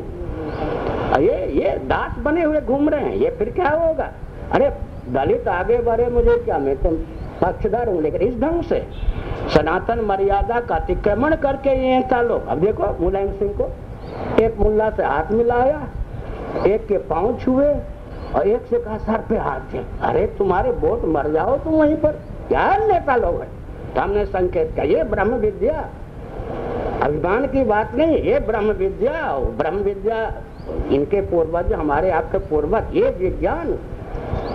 ये ये दास बने हुए घूम रहे हैं। ये फिर क्या होगा? अरे, दलित आगे बढ़े मुझे क्या? मैं तुम पक्षधर हूँ, लेकिन इस ढंग से। सनातन मर्यादा का अतिक्रमण करके ये लोग अब देखो, मुलायम सिंह को एक मुल्ला से हाथ मिलाया, एक के पाँव छुए और एक से कहा, सर पे हाथ दे। अरे, तुम्हारे वोट मर जाओ तुम वहीं पर। क्या नेता लोग है? तो हमने संकेत किया, ये ब्रह्म विद्या। अभिमान की बात नहीं, ये ब्रह्म विद्या ब्रह्म विद्या। इनके पूर्वज, हमारे आपके पूर्वज, ये विज्ञान।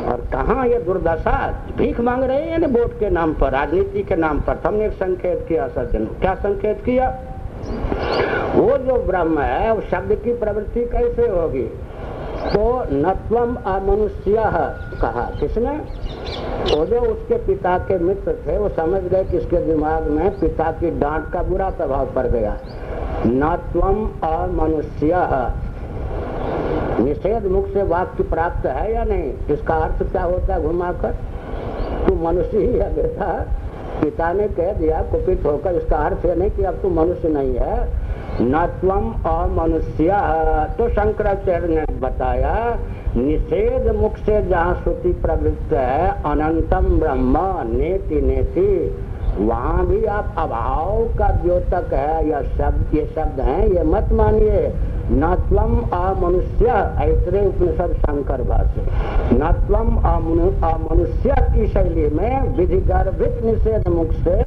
और कहा ये दुर्दशा? भीख मांग रहे हैं ना वोट के नाम पर, राजनीति के नाम पर। तो हमने एक संकेत किया, सज्जन। क्या संकेत किया? वो जो ब्रह्म है, वो शब्द की प्रवृत्ति कैसे होगी? तो नत्वम अमनुष्य कहा। किसने? वो जो उसके पिता के मित्र थे। वो समझ गए कि इसके दिमाग में पिता की डांट का बुरा प्रभाव पड़ गया। नत्वम अमनुष्य। निषेध मुख से वाक्य प्राप्त है या नहीं? इसका अर्थ क्या होता है घुमाकर? तू मनुष्य ही है बेटा। पिता ने कह दिया, कुपित होकर। इसका अर्थ है नहीं कि अब तू मनुष्य नहीं है। नत्वम अमनुष्य। तो शंकराचार्य ने बताया, निषेध मुख से जहाँ श्रुति प्रवृत्त है, अनंतम ब्रह्म, नेति नेति। वहाँ भी आप अभाव का द्योतक है या शब्द, ये शब्द है, ये मत मानिए। नत्वम अमनुष्य, ऐतरे उपनिषद शंकर भाष्य। नत्वम अमनुष्य की शैली में विधि गर्भित निषेध मुख से